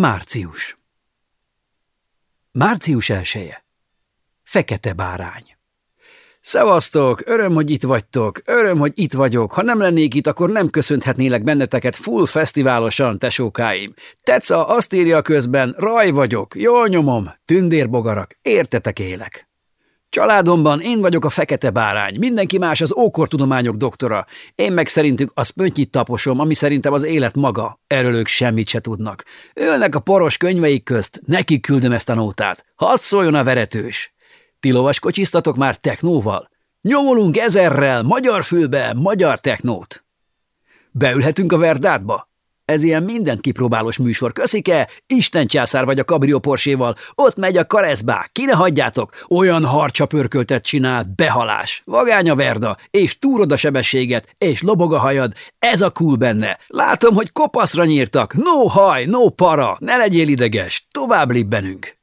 Március Március elsője Fekete bárány Szevasztok, öröm, hogy itt vagytok, öröm, hogy itt vagyok. Ha nem lennék itt, akkor nem köszönhetnélek benneteket full fesztiválosan, tesókáim. Teca azt írja közben, raj vagyok, jól nyomom, tündérbogarak, értetek élek. Családomban én vagyok a fekete bárány, mindenki más az ókortudományok doktora. Én meg szerintük a spöntnyit taposom, ami szerintem az élet maga. Erről ők semmit se tudnak. Ölnek a poros könyveik közt, nekik küldöm ezt a nótát. Hadd szóljon a veretős. Ti kocsisztatok már technóval? Nyomolunk ezerrel, magyar fülbe, magyar technót. Beülhetünk a verdátba? Ez ilyen mindent kipróbálós műsor, köszike? Isten császár vagy a kabrió porséval, ott megy a kareszbá, ki ne hagyjátok, olyan harcsa pörköltet csinál, behalás, vagány a verda, és túrod a sebességet, és lobog a hajad, ez a cool benne. Látom, hogy kopaszra nyírtak, no haj, no para, ne legyél ideges, tovább libbenünk.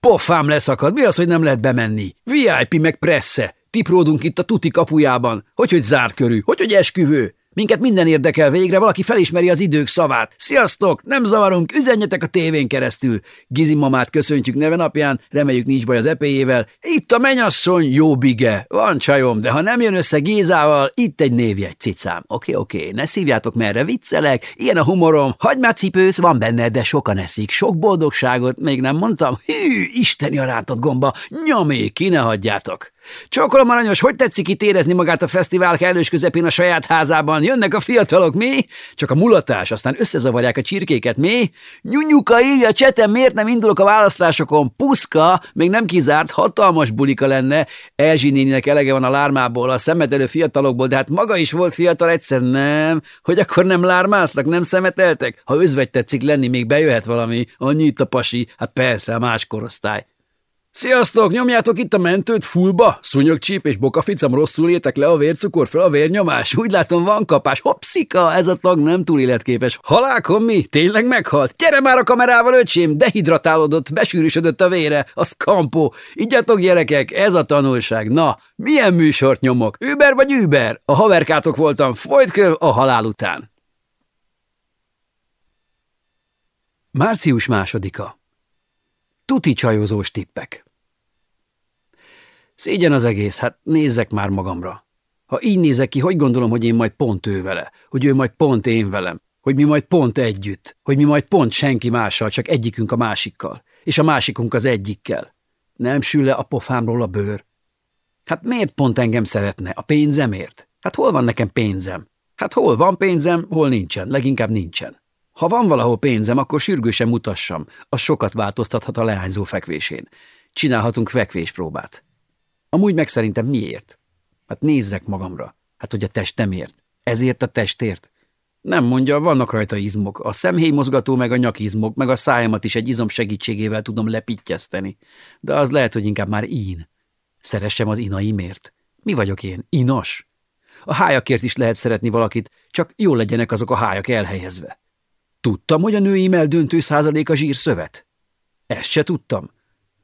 Pofám leszakad, mi az, hogy nem lehet bemenni? VIP meg pressze, tipródunk itt a tuti kapujában, hogy hogy zárt körű, hogy hogy esküvő. Minket minden érdekel végre, valaki felismeri az idők szavát. Sziasztok, nem zavarunk, üzenjetek a tévén keresztül. Gizi mamát köszöntjük neve napján, reméljük nincs baj az epéjével. Itt a menyasszony, jó bige. Van csajom, de ha nem jön össze Gézával, itt egy névjegy cicám. Oké, oké, ne szívjátok merre, viccelek, ilyen a humorom. Hagymát van benne, de sokan eszik. Sok boldogságot, még nem mondtam. Hű, isteni a rántott gomba, nyomé, ki ne hagyjátok. Csokolom aranyos, hogy tetszik itt érezni magát a fesztivál kellős közepén a saját házában? Jönnek a fiatalok, mi? Csak a mulatás, aztán összezavarják a csirkéket, mi? Nyunyuka írja csetem, miért nem indulok a választásokon? Puszka, még nem kizárt, hatalmas bulika lenne. Elzsi néninek elege van a lármából, a szemetelő fiatalokból, de hát maga is volt fiatal, egyszer nem. Hogy akkor nem lármásznak, nem szemeteltek? Ha özvegy tetszik lenni, még bejöhet valami. Annyit a pasi, hát persze, a más korosztály. Sziasztok, nyomjátok itt a mentőt fullba? Szúnyogcsíp és bokaficam rosszul értek le a vércukor fel a vérnyomás? Úgy látom van kapás. Hopszika, ez a tag nem túl életképes. Halálkom mi? Tényleg meghalt? Gyere már a kamerával, öcsém! Dehidratálódott, besűrűsödött a vére. Az kampó. Igyatok gyerekek, ez a tanulság. Na, milyen műsort nyomok? Uber vagy Uber? A haverkátok voltam, folyt köv a halál után. Március másodika. Tuti csajozós tippek. Szégyen az egész, hát nézzek már magamra. Ha így nézek ki, hogy gondolom, hogy én majd pont ő vele, hogy ő majd pont én velem, hogy mi majd pont együtt, hogy mi majd pont senki mással, csak egyikünk a másikkal, és a másikunk az egyikkel. Nem sül le a pofámról a bőr. Hát miért pont engem szeretne? A pénzemért? Hát hol van nekem pénzem? Hát hol van pénzem, hol nincsen, leginkább nincsen. Ha van valahol pénzem, akkor sürgősen mutassam, az sokat változtathat a leányzó fekvésén. Csinálhatunk fekvéspróbát. Amúgy meg szerintem miért? Hát nézzek magamra. Hát, hogy a testemért. Ezért a testért. Nem mondja, vannak rajta izmok. A szemhéjmozgató meg a nyakizmok, meg a szájamat is egy izom segítségével tudom lepittyeszteni. De az lehet, hogy inkább már ín. Szeressem az inaimért. Mi vagyok én? Inos? A hájakért is lehet szeretni valakit, csak jól legyenek azok a hájak elhelyezve. Tudtam, hogy a nőimmel döntő százalék a zsírszövet? Ezt se tudtam.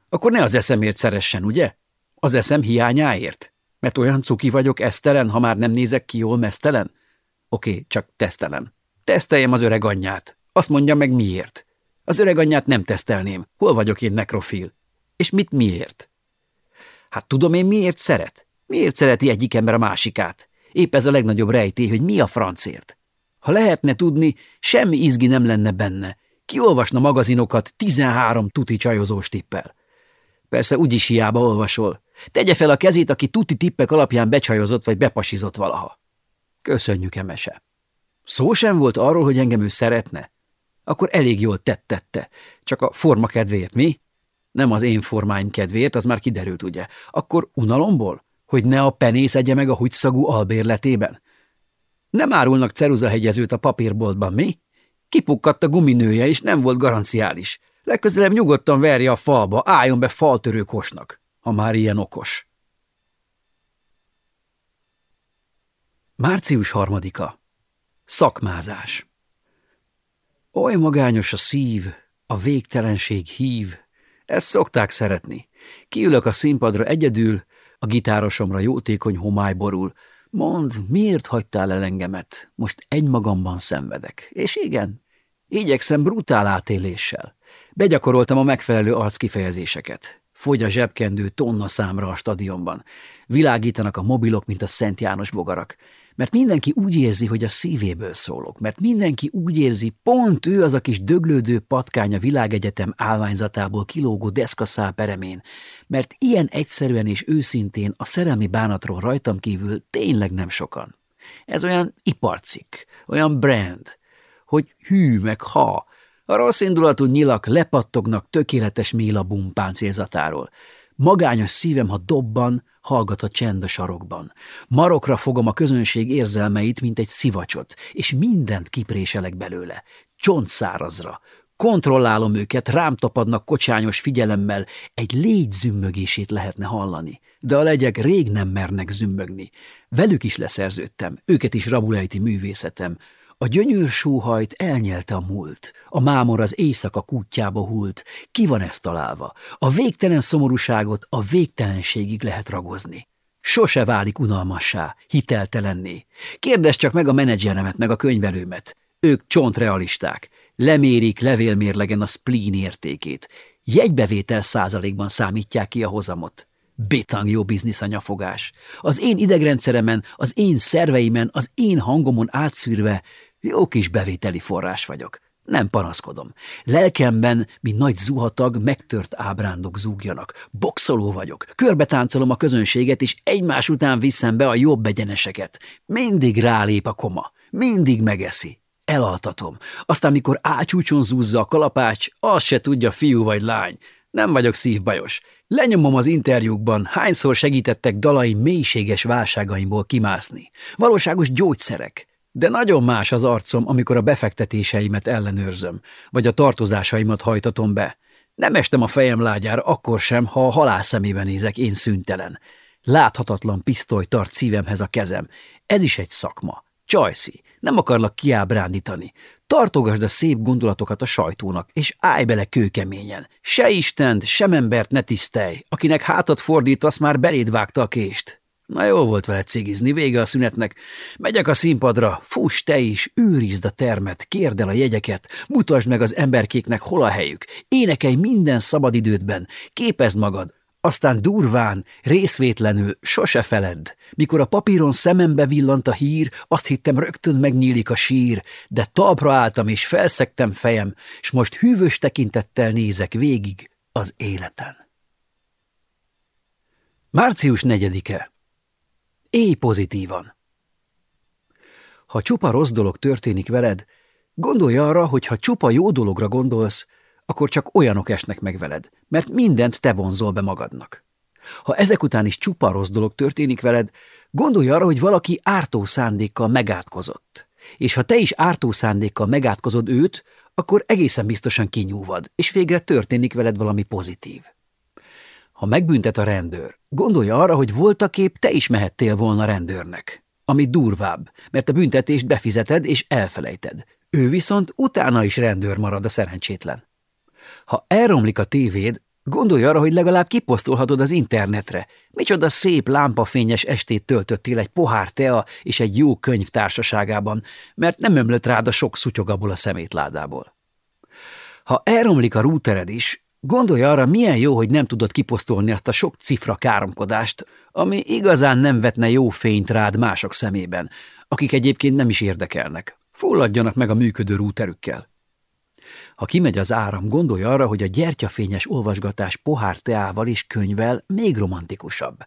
Akkor ne az eszemért szeressen, ugye? Az eszem hiányáért? Mert olyan cuki vagyok esztelen, ha már nem nézek ki jól mesztelen? Oké, csak tesztelem. Teszteljem az öreg anyját. Azt mondja meg miért. Az öreg anyját nem tesztelném. Hol vagyok én nekrofil? És mit miért? Hát tudom én miért szeret? Miért szereti egyik ember a másikát? Épp ez a legnagyobb rejtély, hogy mi a francért. Ha lehetne tudni, semmi izgi nem lenne benne. Kiolvasna magazinokat 13 tuti csajozós tippel. Persze úgyis hiába olvasol. Tegye fel a kezét, aki tuti tippek alapján becsajozott vagy bepasizott valaha. Köszönjük, emese. Szó sem volt arról, hogy engem ő szeretne? Akkor elég jól tettette. Csak a forma kedvéért, mi? Nem az én formáim kedvéért, az már kiderült, ugye? Akkor unalomból? Hogy ne a penész egye meg a húgyszagú albérletében? Nem árulnak ceruzahegyezőt a papírboltban, mi? Kipukkadt a guminője, és nem volt garanciális. Legközelebb nyugodtan verje a falba, álljon be faltörő ha már ilyen okos. Március harmadika. Szakmázás. Oly magányos a szív, a végtelenség hív. Ezt szokták szeretni. Kiülök a színpadra egyedül, a gitárosomra jótékony homály borul, Mondd, miért hagytál el engemet? Most egymagamban szenvedek. És igen, igyekszem brutál átéléssel. Begyakoroltam a megfelelő arckifejezéseket. Fogy a zsebkendő tonna számra a stadionban. Világítanak a mobilok, mint a Szent János bogarak. Mert mindenki úgy érzi, hogy a szívéből szólok. Mert mindenki úgy érzi, pont ő az a kis döglődő patkány a világegyetem állványzatából kilógó deszkaszál peremén. Mert ilyen egyszerűen és őszintén a szerelmi bánatról rajtam kívül tényleg nem sokan. Ez olyan iparcikk, olyan brand, hogy hű meg ha, a rossz indulatú nyilak lepattognak tökéletes mélabum páncélzatáról. Magányos szívem, ha dobban, hallgat a csend a sarokban. Marokra fogom a közönség érzelmeit, mint egy szivacsot, és mindent kipréselek belőle. Csontszárazra. Kontrollálom őket, rám tapadnak kocsányos figyelemmel, egy légy zümmögését lehetne hallani. De a legyek rég nem mernek zümmögni. Velük is leszerződtem, őket is rabulejti művészetem. A gyönyör sóhajt elnyelte a múlt, a mámor az éjszaka kútjába hult, ki van ezt találva? A végtelen szomorúságot a végtelenségig lehet ragozni. Sose válik unalmassá, hiteltelenné. Kérdezd csak meg a menedzseremet, meg a könyvelőmet. Ők csontrealisták. Lemérik levélmérlegen a spleen értékét. Jegybevétel százalékban számítják ki a hozamot. Bétang jó biznisz a nyafogás. Az én idegrendszeremen, az én szerveimen, az én hangomon átszűrve jó kis bevételi forrás vagyok. Nem panaszkodom. Lelkemben, mint nagy zuhatag, megtört ábrándok zúgjanak. Boxoló vagyok. Körbetáncolom a közönséget, és egymás után viszem be a jobb egyeneseket. Mindig rálép a koma. Mindig megeszi. Elaltatom. Aztán, mikor ácsúcson zúzza a kalapács, az se tudja fiú vagy lány. Nem vagyok szívbajos. Lenyomom az interjúkban, hányszor segítettek dalaim mélységes válságaimból kimászni. Valóságos gyógyszerek. De nagyon más az arcom, amikor a befektetéseimet ellenőrzöm, vagy a tartozásaimat hajtatom be. Nem estem a fejem lágyára akkor sem, ha a halál szemébe nézek én szüntelen. Láthatatlan pisztoly tart szívemhez a kezem. Ez is egy szakma. Csajszi, nem akarlak kiábrándítani. Tartogasd a szép gondolatokat a sajtónak, és állj bele kőkeményen. Se Istent, sem embert ne tisztelj, akinek hátat fordítasz, már beléd vágta a kést. Na jó volt vele cigizni, vége a szünetnek. Megyek a színpadra, fuss te is, őrizd a termet, kérd el a jegyeket, mutasd meg az emberkéknek, hol a helyük, énekelj minden szabadidődben, képezd magad, aztán durván, részvétlenül, sose feledd. Mikor a papíron szemembe villant a hír, azt hittem rögtön megnyílik a sír, de talpra álltam és felszektem fejem, és most hűvös tekintettel nézek végig az életen. Március negyedike Élj pozitívan! Ha csupa rossz dolog történik veled, gondolj arra, hogy ha csupa jó dologra gondolsz, akkor csak olyanok esnek meg veled, mert mindent te vonzol be magadnak. Ha ezek után is csupa rossz dolog történik veled, gondolj arra, hogy valaki ártó szándékkal megátkozott. És ha te is ártó szándékkal megátkozod őt, akkor egészen biztosan kinyúvad, és végre történik veled valami pozitív. Ha megbüntet a rendőr, gondolj arra, hogy voltaképp te is mehettél volna rendőrnek. Ami durvább, mert a büntetést befizeted és elfelejted. Ő viszont utána is rendőr marad a szerencsétlen. Ha elromlik a tévéd, gondolj arra, hogy legalább kiposztolhatod az internetre. Micsoda szép lámpafényes estét töltöttél egy pohár tea és egy jó könyv társaságában, mert nem ömlött rád a sok szutyog abból a szemétládából. Ha elromlik a rútered is, Gondolj arra, milyen jó, hogy nem tudod kiposztolni azt a sok cifra káromkodást, ami igazán nem vetne jó fényt rád mások szemében, akik egyébként nem is érdekelnek. Fulladjanak meg a működő rúterükkel. Ha kimegy az áram, gondolj arra, hogy a gyertyafényes olvasgatás pohár teával és könyvvel még romantikusabb.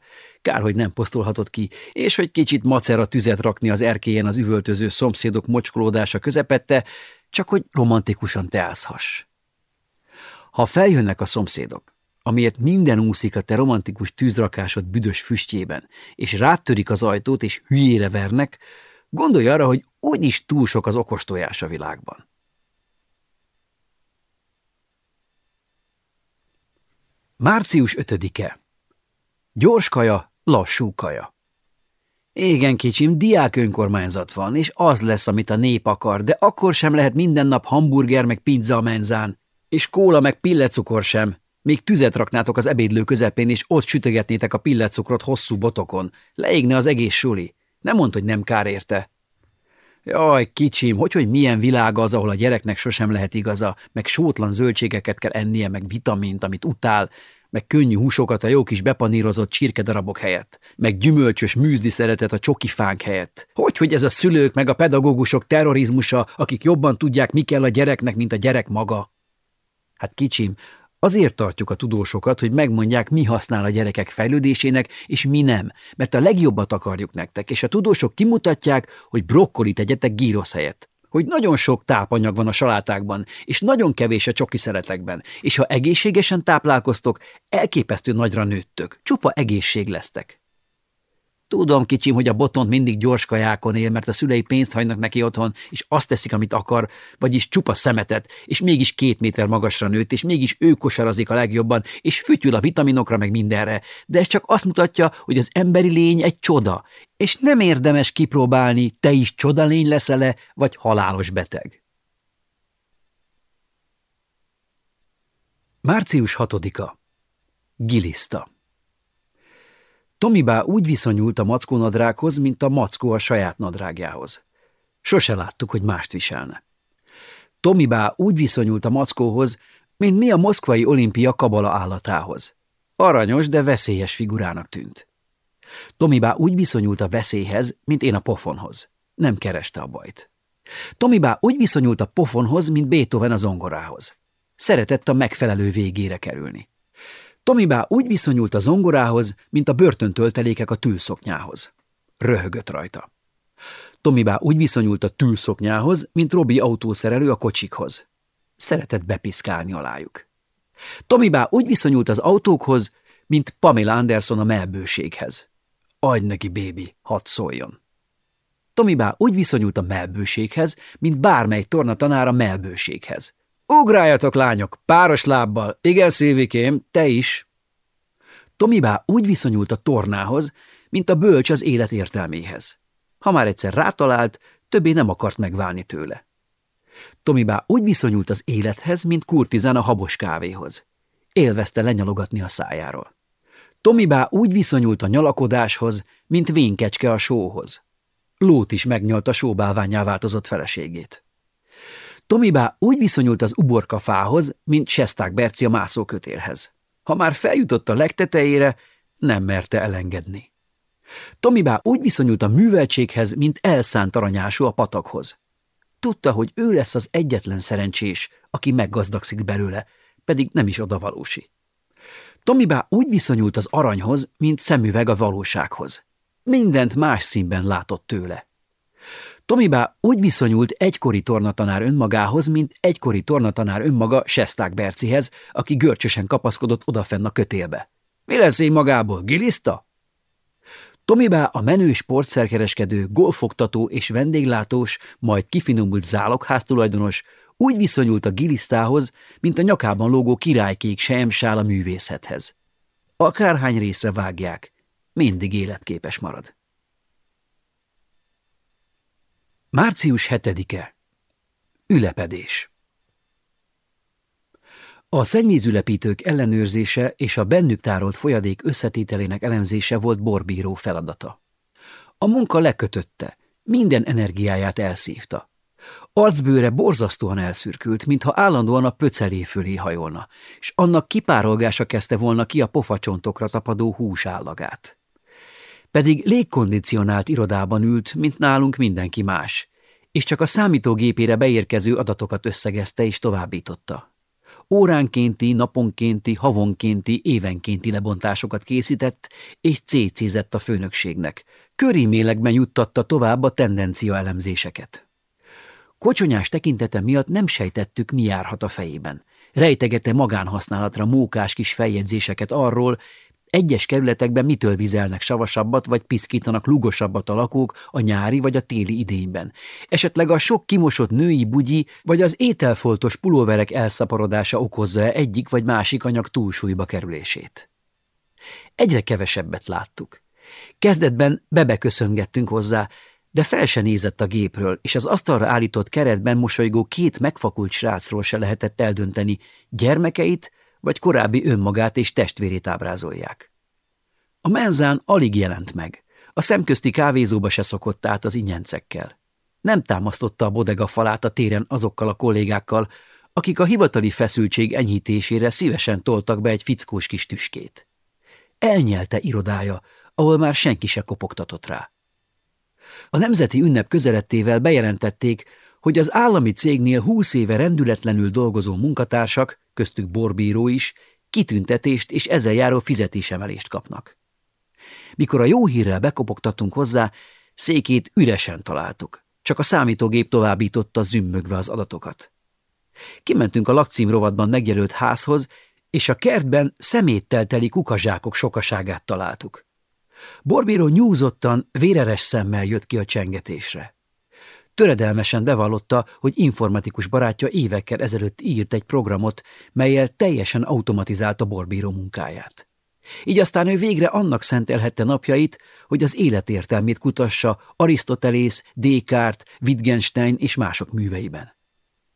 Kár, hogy nem posztolhatod ki, és hogy kicsit macera tüzet rakni az erkélyen az üvöltöző szomszédok mocskolódása közepette, csak hogy romantikusan teázhass. Ha feljönnek a szomszédok, amiért minden úszik a te romantikus tűzrakásod büdös füstjében, és rátörik az ajtót, és hülyére vernek, gondolj arra, hogy úgyis túl sok az okos a világban. Március 5-e. Gyors kaja, lassú kaja. Igen, kicsim, diák önkormányzat van, és az lesz, amit a nép akar, de akkor sem lehet minden nap hamburger meg pizza a menzán. És kóla meg pillecukor sem. Még tüzet raknátok az ebédlő közepén, és ott sütögetnétek a pillecukrot hosszú botokon. Leégne az egész suli. Nem mondd, hogy nem kár érte. Jaj, kicsim, hogy, hogy milyen világ az, ahol a gyereknek sosem lehet igaza, meg sótlan zöldségeket kell ennie, meg vitamint, amit utál, meg könnyű húsokat a jó kis bepanírozott csirkedarabok helyett, meg gyümölcsös műzli szeretet a csoki fánk helyett. Hogy, hogy ez a szülők meg a pedagógusok terrorizmusa, akik jobban tudják, mi kell a gyereknek, mint a gyerek maga? Hát kicsim, Azért tartjuk a tudósokat, hogy megmondják, mi használ a gyerekek fejlődésének, és mi nem, mert a legjobbat akarjuk nektek, és a tudósok kimutatják, hogy brokkoli tegyetek gírosz helyett. Hogy nagyon sok tápanyag van a salátákban, és nagyon kevés a csoki szeretekben, és ha egészségesen táplálkoztok, elképesztő nagyra nőttök, csupa egészség lesztek. Tudom, kicsim, hogy a botont mindig gyors kajákon él, mert a szülei pénzt hagynak neki otthon, és azt teszik, amit akar, vagyis csupa szemetet, és mégis két méter magasra nőtt, és mégis ő kosarazik a legjobban, és fütyül a vitaminokra meg mindenre. De ez csak azt mutatja, hogy az emberi lény egy csoda, és nem érdemes kipróbálni, te is csodalény leszel-e, vagy halálos beteg. Március 6-a. Giliszta Tomibá úgy viszonyult a mackó nadrághoz, mint a mackó a saját nadrágjához. Sose láttuk, hogy mást viselne. Tomibá úgy viszonyult a mackóhoz, mint mi a moszkvai olimpia kabala állatához. Aranyos, de veszélyes figurának tűnt. Tomibá úgy viszonyult a veszélyhez, mint én a pofonhoz. Nem kereste a bajt. Tomibá úgy viszonyult a pofonhoz, mint Beethoven a zongorához. Szeretett a megfelelő végére kerülni. Tomibá úgy viszonyult a zongorához, mint a börtöntöltelékek a tűlszoknyához. Röhögött rajta. Tomibá úgy viszonyult a tűlszoknyához, mint Robi autószerelő a kocsikhoz. Szeretett bepiszkálni alájuk. Tomibá úgy viszonyult az autókhoz, mint Pamela Anderson a melbőséghez. Adj neki, bébi, hadd szóljon. Tomibá úgy viszonyult a melbőséghez, mint bármely torna tanára melbőséghez. Ugráljatok, lányok, páros lábbal. Igen, szívikém, te is. Tomibá úgy viszonyult a tornához, mint a bölcs az élet értelméhez. Ha már egyszer rátalált, többé nem akart megválni tőle. Tomibá úgy viszonyult az élethez, mint kurtizán a habos kávéhoz. Élvezte lenyalogatni a szájáról. Tomibá úgy viszonyult a nyalakodáshoz, mint vénkecske a sóhoz. Lót is megnyalt a sóbálványá változott feleségét. Tomibá úgy viszonyult az uborkafához, mint Sesták Berci a mászókötélhez. Ha már feljutott a legtetejére, nem merte elengedni. Tomibá úgy viszonyult a műveltséghez, mint elszánt aranyású a patakhoz. Tudta, hogy ő lesz az egyetlen szerencsés, aki meggazdagszik belőle, pedig nem is odavalósi. Tomibá úgy viszonyult az aranyhoz, mint szemüveg a valósághoz. Mindent más színben látott tőle. Tomibá úgy viszonyult egykori tornatanár önmagához, mint egykori tornatanár önmaga Sesták Bercihez, aki görcsösen kapaszkodott odafenn a kötélbe. Mi lesz én magából, giliszta? Tomibá a menő sportszerkereskedő, golfoktató és vendéglátós, majd kifinomult zálogháztulajdonos úgy viszonyult a gilisztához, mint a nyakában lógó királykék sejemsál a művészethez. Akárhány részre vágják, mindig életképes marad. Március 7-e. Ülepedés. A szennyvízülepítők ellenőrzése és a bennük tárolt folyadék összetételének elemzése volt borbíró feladata. A munka lekötötte, minden energiáját elszívta. Arcbőre borzasztóan elszürkült, mintha állandóan a pöcelé fölé hajolna, és annak kipárolgása kezdte volna ki a pofacsontokra tapadó húsállagát pedig légkondicionált irodában ült, mint nálunk mindenki más, és csak a számítógépére beérkező adatokat összegezte és továbbította. Óránkénti, naponkénti, havonkénti, évenkénti lebontásokat készített, és cécézett a főnökségnek. Körímélekben juttatta tovább a tendencia elemzéseket. Kocsonyás tekintete miatt nem sejtettük, mi járhat a fejében. Rejtegette magánhasználatra mókás kis feljegyzéseket arról, egyes kerületekben mitől vizelnek savasabbat, vagy piszkítanak lugosabbat a lakók a nyári vagy a téli idényben. Esetleg a sok kimosott női bugyi, vagy az ételfoltos pulóverek elszaporodása okozza -e egyik vagy másik anyag túlsúlyba kerülését. Egyre kevesebbet láttuk. Kezdetben bebeköszöngettünk hozzá, de fel se nézett a gépről, és az asztalra állított keretben mosolygó két megfakult srácról se lehetett eldönteni, gyermekeit vagy korábbi önmagát és testvérét ábrázolják. A menzán alig jelent meg, a szemközti kávézóba se szokott át az inyencekkel. Nem támasztotta a bodega falát a téren azokkal a kollégákkal, akik a hivatali feszültség enyhítésére szívesen toltak be egy fickós kis tüskét. Elnyelte irodája, ahol már senki se kopogtatott rá. A nemzeti ünnep közelettével bejelentették, hogy az állami cégnél húsz éve rendületlenül dolgozó munkatársak, köztük borbíró is, kitüntetést és ezzel járó fizetésemelést kapnak. Mikor a jó hírrel bekopogtattunk hozzá, székét üresen találtuk. Csak a számítógép továbbította zümmögve az adatokat. Kimentünk a lakcím rovatban megjelölt házhoz, és a kertben szeméttel teli kukazsákok sokaságát találtuk. Borbíró nyúzottan, véreres szemmel jött ki a csengetésre. Töredelmesen bevallotta, hogy informatikus barátja évekkel ezelőtt írt egy programot, melyel teljesen automatizálta Borbíró munkáját. Így aztán ő végre annak szentelhette napjait, hogy az életértelmét kutassa Arisztotelész, Descartes, Wittgenstein és mások műveiben.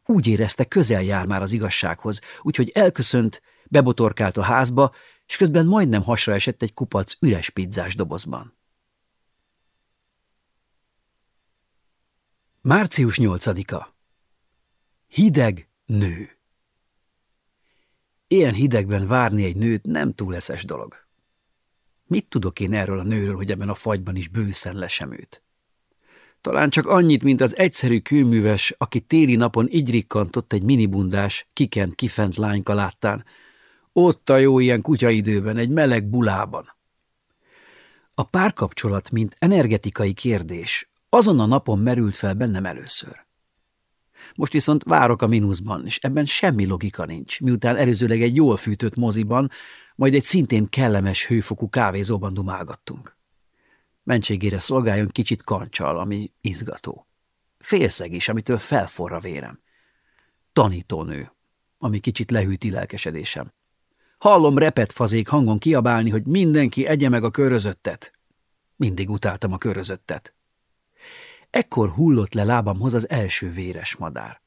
Úgy érezte, közel jár már az igazsághoz, úgyhogy elköszönt, bebotorkált a házba, és közben majdnem hasra esett egy kupac üres pizzás dobozban. Március 8-a Hideg nő Ilyen hidegben várni egy nőt nem túl eszes dolog. Mit tudok én erről a nőről, hogy ebben a fagyban is bőszen lesem őt? Talán csak annyit, mint az egyszerű kőműves, aki téli napon így rikkantott egy minibundás, kikent kifent lányka láttán. Ott a jó ilyen kutyaidőben, egy meleg bulában. A párkapcsolat, mint energetikai kérdés, azon a napon merült fel bennem először. Most viszont várok a mínuszban, és ebben semmi logika nincs, miután előzőleg egy jól fűtött moziban, majd egy szintén kellemes hőfokú kávézóban dumálgattunk. Mentségére szolgáljon kicsit kancsal, ami izgató. Félszeg is, amitől felforra vérem. Tanítónő, ami kicsit lehűti lelkesedésem. Hallom repet fazék hangon kiabálni, hogy mindenki egye meg a körözöttet. Mindig utáltam a körözöttet. Ekkor hullott le lábamhoz az első véres madár.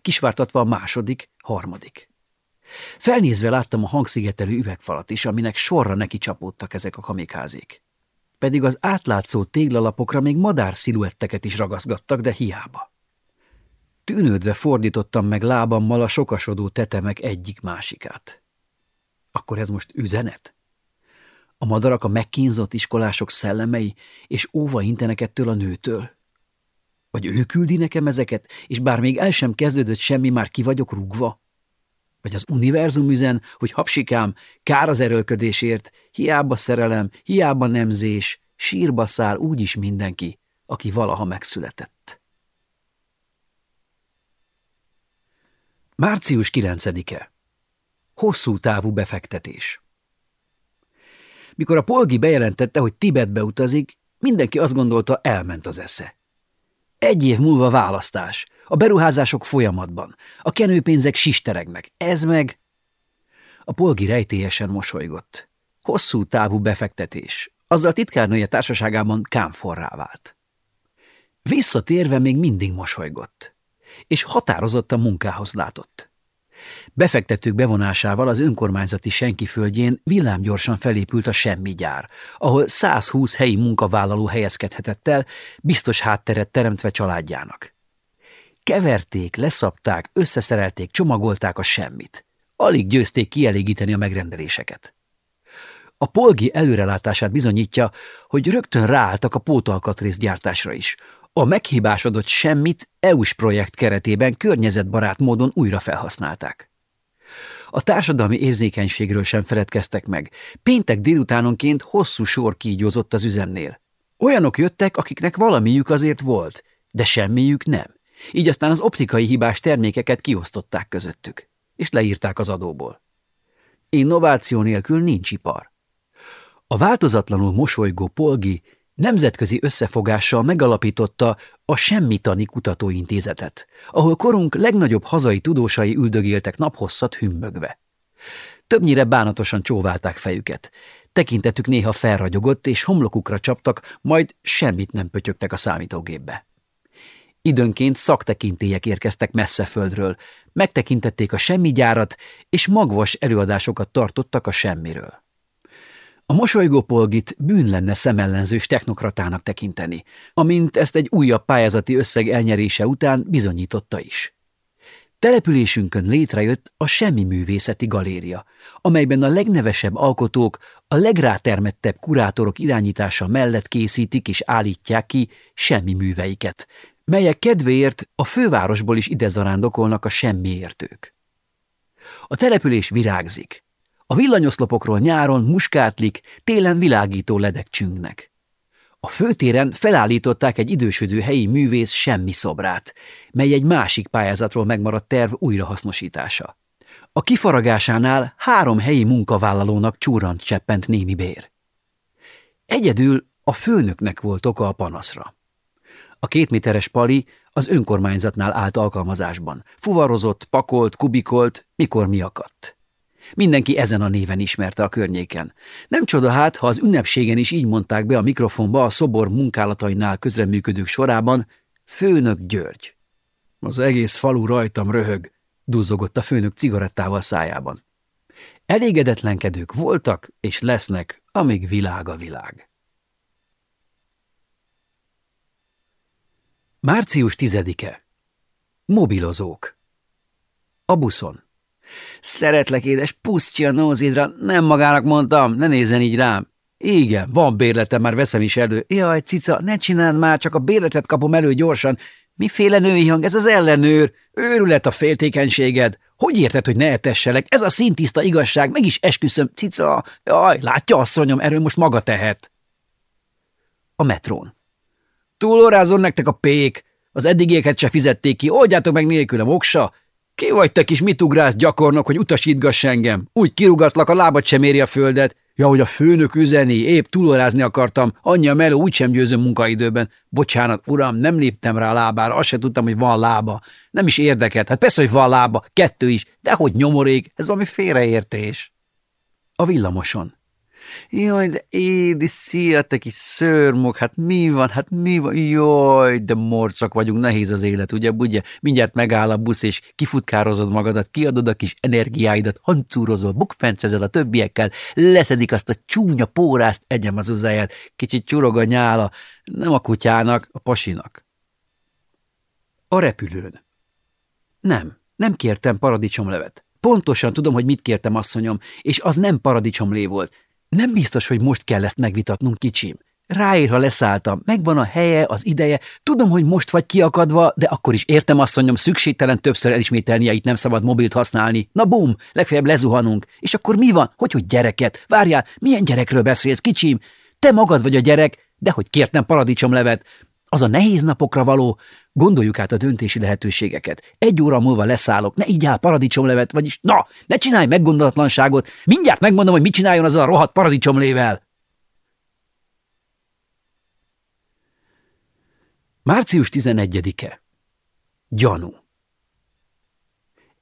Kisvártatva a második, harmadik. Felnézve láttam a hangszigetelő üvegfalat is, aminek sorra neki csapódtak ezek a kamikázék. Pedig az átlátszó téglalapokra még madár sziluetteket is ragaszgattak, de hiába. Tűnődve fordítottam meg lábammal a sokasodó tetemek egyik másikát. Akkor ez most üzenet? A madarak a megkínzott iskolások szellemei, és óva intenek ettől a nőtől. Vagy ő küldi nekem ezeket, és bár még el sem kezdődött semmi, már ki vagyok rúgva? Vagy az univerzum üzen, hogy hapsikám, kár az erőlködésért, hiába szerelem, hiába nemzés, sírba száll úgyis mindenki, aki valaha megszületett. Március 9-e. Hosszú távú befektetés. Mikor a polgi bejelentette, hogy Tibetbe utazik, mindenki azt gondolta, elment az esze. Egy év múlva választás, a beruházások folyamatban, a kenőpénzek sisteregnek, ez meg... A polgi rejtélyesen mosolygott. Hosszú távú befektetés. Azzal titkárnője társaságában kámforrá vált. Visszatérve még mindig mosolygott, és határozottan munkához látott. Befektetők bevonásával az önkormányzati senki földjén villámgyorsan felépült a semmi gyár, ahol 120 helyi munkavállaló helyezkedhetett el, biztos hátteret teremtve családjának. Keverték, leszapták, összeszerelték, csomagolták a semmit. Alig győzték kielégíteni a megrendeléseket. A polgi előrelátását bizonyítja, hogy rögtön ráálltak a pótalkatrészgyártásra is. A meghibásodott semmit EU-s projekt keretében környezetbarát módon újra felhasználták. A társadalmi érzékenységről sem feledkeztek meg. Péntek délutánonként hosszú sor kígyózott az üzemnél. Olyanok jöttek, akiknek valamiük azért volt, de semmiük nem. Így aztán az optikai hibás termékeket kiosztották közöttük, és leírták az adóból. Innováció nélkül nincs ipar. A változatlanul mosolygó Polgi nemzetközi összefogással megalapította a Semmitani Kutatóintézetet, ahol korunk legnagyobb hazai tudósai üldögéltek naphosszat hümmögve. Többnyire bánatosan csóválták fejüket. Tekintetük néha felragyogott, és homlokukra csaptak, majd semmit nem pötyögtek a számítógépbe. Időnként szaktekintélyek érkeztek messze földről, megtekintették a semmi gyárat, és magvas előadásokat tartottak a semmiről. A mosolygó polgit bűn lenne szemellenzős technokratának tekinteni, amint ezt egy újabb pályázati összeg elnyerése után bizonyította is. Településünkön létrejött a Semmi Művészeti Galéria, amelyben a legnevesebb alkotók a legrátermettebb kurátorok irányítása mellett készítik és állítják ki semmi műveiket, melyek kedvéért a fővárosból is ide zarándokolnak a semmiértők. A település virágzik. A villanyoszlopokról nyáron muskátlik, télen világító ledek csüngnek. A főtéren felállították egy idősödő helyi művész semmi szobrát, mely egy másik pályázatról megmaradt terv újrahasznosítása. A kifaragásánál három helyi munkavállalónak csúrant cseppent némi bér. Egyedül a főnöknek volt oka a panaszra. A kétméteres pali az önkormányzatnál állt alkalmazásban. Fuvarozott, pakolt, kubikolt, mikor mi akadt. Mindenki ezen a néven ismerte a környéken. Nem csoda hát, ha az ünnepségen is így mondták be a mikrofonba a szobor munkálatainál közreműködők sorában, Főnök György. Az egész falu rajtam röhög, duzzogott a főnök cigarettával szájában. Elégedetlenkedők voltak és lesznek, amíg világ a világ. Március 10-e. Mobilozók. A buszon. Szeretlek, édes, pusztsi a nózidra, nem magának mondtam, ne nézzen így rám. Igen, van bérletem, már veszem is elő. Jaj, cica, ne csináld már, csak a bérletet kapom elő gyorsan. Miféle női hang, ez az ellenőr. Őrület a féltékenységed. Hogy érted, hogy ne etesselek? Ez a szintiszta igazság, meg is esküszöm, cica. Jaj, látja, asszonyom, erről most maga tehet. A metrón. Túlórázon nektek a pék. Az eddigieket se fizették ki, oldjátok meg nélkülem, oksa. Ki vagy te kis mit ugrász gyakornok, hogy utasítgass engem? Úgy kirugatlak, a lábad sem éri a földet. Ja, hogy a főnök üzeni, épp túlórázni akartam, annyi a meló úgysem győzöm munkaidőben. Bocsánat, uram, nem léptem rá a lábára, azt se tudtam, hogy van lába. Nem is érdekelt, hát persze, hogy van lába, kettő is, de hogy nyomorék, ez valami félreértés. A villamoson. Jaj, de édi, szia, te kis szörmok, hát mi van, hát mi van, jaj, de morcak vagyunk, nehéz az élet, ugye, ugye, mindjárt megáll a busz, és kifutkározod magadat, kiadod a kis energiáidat, hancúrozol, bukfencezel a többiekkel, leszedik azt a csúnya pórázt, egyem az uzáját, kicsit csurog a nyála, nem a kutyának, a pasinak. A repülőn. Nem, nem kértem paradicsomlevet. Pontosan tudom, hogy mit kértem, asszonyom, és az nem paradicsomlé volt. Nem biztos, hogy most kell ezt megvitatnunk, kicsim. Ráér, ha leszálltam, megvan a helye, az ideje, tudom, hogy most vagy kiakadva, de akkor is értem, asszonyom, szükségtelen többször elismételnie, itt nem szabad mobilt használni. Na bum, legfeljebb lezuhanunk. És akkor mi van? Hogy, hogy gyereket? Várjál, milyen gyerekről beszélsz, kicsim? Te magad vagy a gyerek, de hogy kértem paradicsomlevet. Az a nehéz napokra való, gondoljuk át a döntési lehetőségeket. Egy óra múlva leszállok, ne így áll paradicsomlevet, vagyis na, ne csinálj meggondolatlanságot, mindjárt megmondom, hogy mit csináljon az a rohadt paradicsomlével. Március 11-e. Gyanú.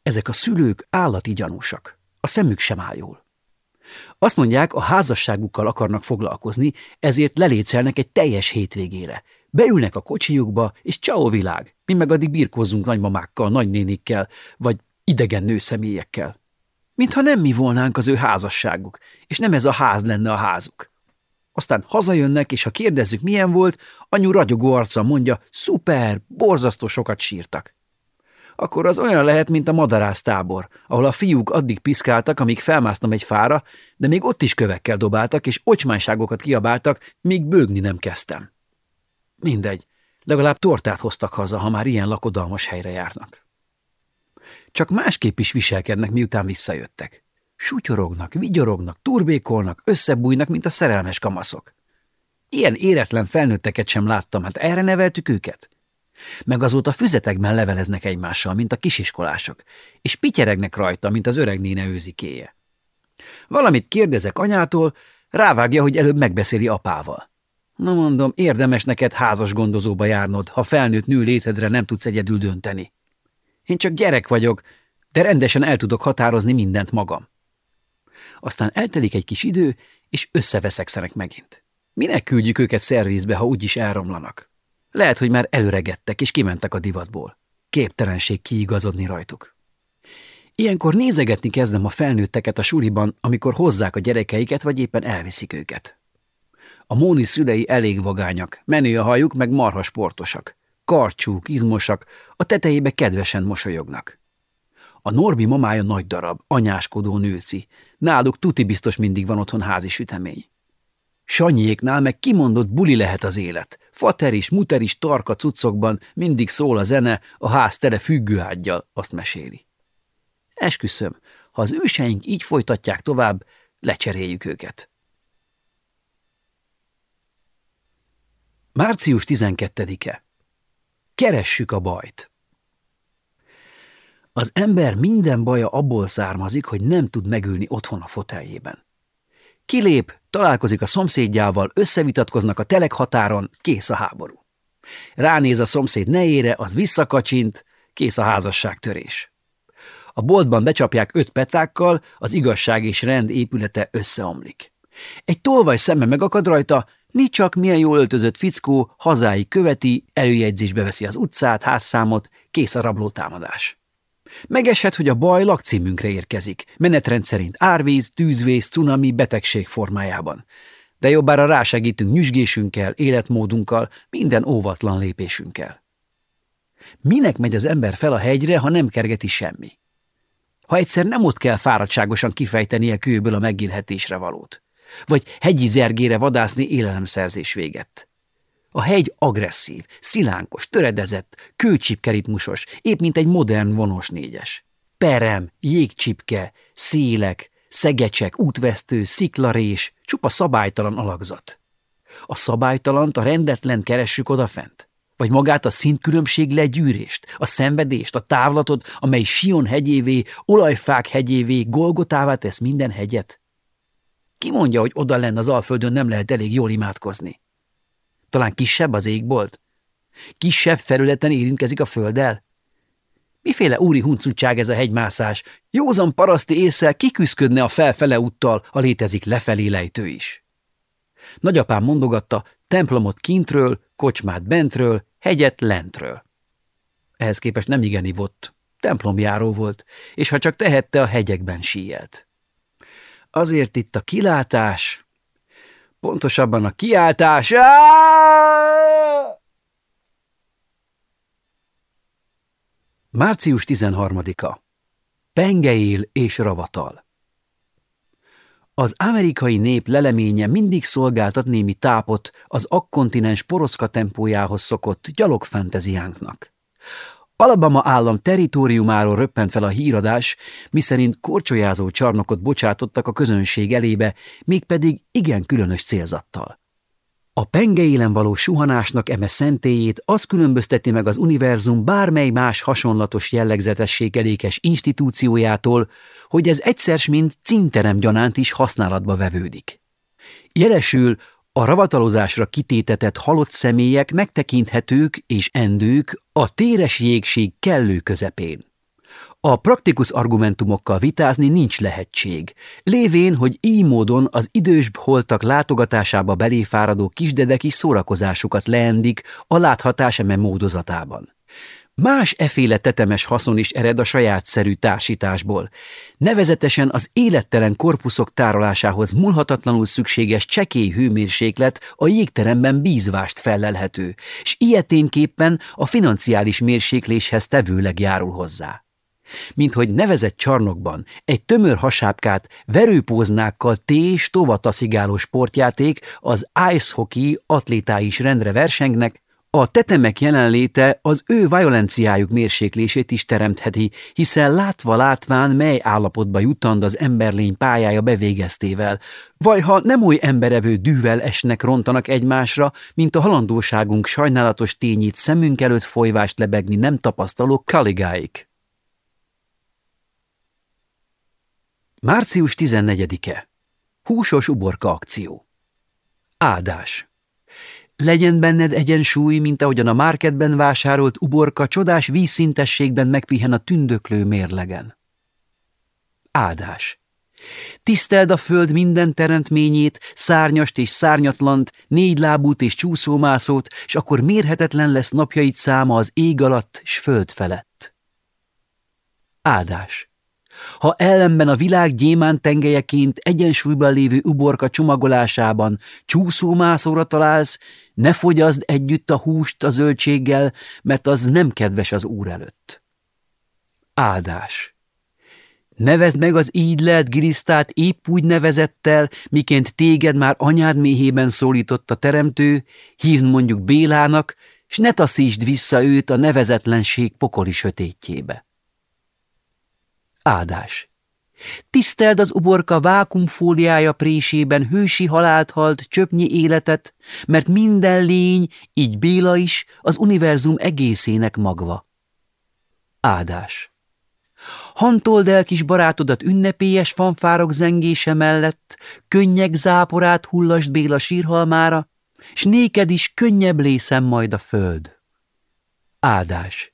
Ezek a szülők állati gyanúsak. A szemük sem áll jól. Azt mondják, a házasságukkal akarnak foglalkozni, ezért lelécelnek egy teljes hétvégére. Beülnek a kocsijukba, és ciao világ, mi meg addig birkózzunk nagymamákkal, nagynénikkel, vagy idegen nőszemélyekkel. Mintha nem mi volnánk az ő házasságuk, és nem ez a ház lenne a házuk. Aztán hazajönnek, és ha kérdezzük, milyen volt, anyu ragyogó arca mondja, szuper, borzasztó sokat sírtak. Akkor az olyan lehet, mint a madarásztábor, ahol a fiúk addig piszkáltak, amíg felmásztam egy fára, de még ott is kövekkel dobáltak, és ocsmányságokat kiabáltak, míg bőgni nem kezdtem. Mindegy, legalább tortát hoztak haza, ha már ilyen lakodalmas helyre járnak. Csak másképp is viselkednek, miután visszajöttek. Sutyorognak, vigyorognak, turbékolnak, összebújnak, mint a szerelmes kamaszok. Ilyen éretlen felnőtteket sem láttam, hát erre neveltük őket. Meg azóta füzetekben leveleznek egymással, mint a kisiskolások, és pityeregnek rajta, mint az öreg néne őzikéje. Valamit kérdezek anyától, rávágja, hogy előbb megbeszéli apával. Na mondom, érdemes neked házas gondozóba járnod, ha felnőtt nő létedre nem tudsz egyedül dönteni. Én csak gyerek vagyok, de rendesen el tudok határozni mindent magam. Aztán eltelik egy kis idő, és összeveszekszenek megint. Minek küldjük őket szervizbe, ha úgyis elromlanak? Lehet, hogy már előregettek, és kimentek a divatból. Képtelenség kiigazodni rajtuk. Ilyenkor nézegetni kezdem a felnőtteket a suliban, amikor hozzák a gyerekeiket, vagy éppen elviszik őket. A Móni szülei elég vagányak, menő a hajuk, meg marha sportosak. Karcsúk, izmosak, a tetejébe kedvesen mosolyognak. A Norbi mamája nagy darab, anyáskodó nőci. Náluk tuti biztos mindig van otthon házi sütemény. Sanyéknál meg kimondott buli lehet az élet. Fater is, muter is tarka cuccokban, mindig szól a zene, a ház tele függőágyjal, azt meséli. Esküszöm, ha az őseink így folytatják tovább, lecseréljük őket. Március 12-e. Keressük a bajt. Az ember minden baja abból származik, hogy nem tud megülni otthon a foteljében. Kilép, találkozik a szomszédjával, összevitatkoznak a telekhatáron, kész a háború. Ránéz a szomszéd nejére, az visszakacsint, kész a házasságtörés. A boltban becsapják öt petákkal, az igazság és rend épülete összeomlik. Egy tolvaj szeme megakad rajta, mi csak milyen jól öltözött fickó, hazái követi, előjegyzésbe veszi az utcát, házszámot, kész a rablótámadás. Megesett, hogy a baj lakcímünkre érkezik, menetrend szerint árvíz, tűzvész, cunami, betegség formájában. De jobbára rásegítünk nyüzsgésünkkel, életmódunkkal, minden óvatlan lépésünkkel. Minek megy az ember fel a hegyre, ha nem kergeti semmi? Ha egyszer nem ott kell fáradtságosan kifejtenie kőből a megélhetésre valót. Vagy hegyi zergére vadászni élelemszerzés véget. A hegy agresszív, szilánkos, töredezett, kőcsipkeritmusos, épp mint egy modern vonos négyes. Perem, jégcsipke, szélek, szegecsek, útvesztő, sziklarés, csupa szabálytalan alakzat. A szabálytalant, a rendetlen keressük odafent? Vagy magát a szintkülönbség legyűrést, a szenvedést, a távlatot, amely Sion hegyévé, olajfák hegyévé, Golgotává tesz minden hegyet? Ki mondja, hogy oda lenne az Alföldön nem lehet elég jól imádkozni? Talán kisebb az égbolt? Kisebb felületen érintkezik a földdel? Miféle úri huncutság ez a hegymászás? Józan paraszti észsel kiküszködne a felfele úttal, ha létezik lefelé lejtő is. Nagyapám mondogatta, templomot kintről, kocsmát bentről, hegyet lentről. Ehhez képest nem igen ivott, templomjáró volt, és ha csak tehette, a hegyekben síjelt. Azért itt a kilátás, Pontosabban a kiáltás. Március 13-a. Pengeél és ravatal. Az amerikai nép leleménye mindig szolgáltat némi tápot az akkontinens poroszka tempójához szokott gyalogfantáziánknak. Alabama állam teritoriumáról röppent fel a híradás, miszerint korcsolyázó csarnokot bocsátottak a közönség elébe, mégpedig igen különös célzattal. A pengeélen való suhanásnak eme szentélyét az különbözteti meg az univerzum bármely más hasonlatos jellegzetességelékes institúciójától, hogy ez egyszer mint cinterem gyanánt is használatba vevődik. Jelesül a ravatalozásra kitétetett halott személyek megtekinthetők és endők a téres jégség kellő közepén. A praktikus argumentumokkal vitázni nincs lehetség, lévén, hogy így módon az idősbb holtak látogatásába beléfáradó kisdedek is szórakozásukat leendik a láthatás eme módozatában. Más eféle tetemes haszon is ered a saját szerű társításból, nevezetesen az élettelen korpuszok tárolásához múlhatatlanul szükséges csekély hőmérséklet a jégteremben bízvást fellelhető, és ilyeténképpen a financiális mérsékléshez tevőleg járul hozzá. Mint hogy nevezett csarnokban egy tömör hasápkát verőpóznákkal tés tovataszigáló sportjáték az ice hockey atlétái is rendre versengnek, a tetemek jelenléte az ő violenciájuk mérséklését is teremtheti, hiszen látva látván mely állapotba jutand az emberlény pályája bevégeztével, vagy ha nem oly emberevő dűvel esnek rontanak egymásra, mint a halandóságunk sajnálatos tényét szemünk előtt folyvást lebegni nem tapasztaló kaligáik. Március 14-e. Húsos uborka akció. Áldás. Legyen benned egyensúly, mint ahogyan a marketben vásárolt uborka csodás vízszintességben megpihen a tündöklő mérlegen. Áldás. Tiszteld a föld minden teremtményét, szárnyast és szárnyatlant, négy lábút és csúszómászót, és akkor mérhetetlen lesz napjait száma az ég alatt s föld felett. Áldás. Ha ellenben a világ gyémán tengelyeként egyensúlyban lévő uborka csomagolásában csúszómászóra találsz, ne fogyaszd együtt a húst a zöldséggel, mert az nem kedves az úr előtt. Áldás Nevezd meg az így lelt girisztát épp úgy nevezettel, miként téged már anyád méhében szólított a teremtő, hívd mondjuk Bélának, s ne taszítsd vissza őt a nevezetlenség pokoli sötétjébe. Áldás Tiszteld az uborka vákumfóliája présében hősi halált halt csöpnyi életet, mert minden lény, így Béla is, az univerzum egészének magva. Áldás Hantold el kis barátodat ünnepélyes fanfárok zengése mellett, könnyek záporát hullasd Béla sírhalmára, s néked is könnyebb lészem majd a föld. Áldás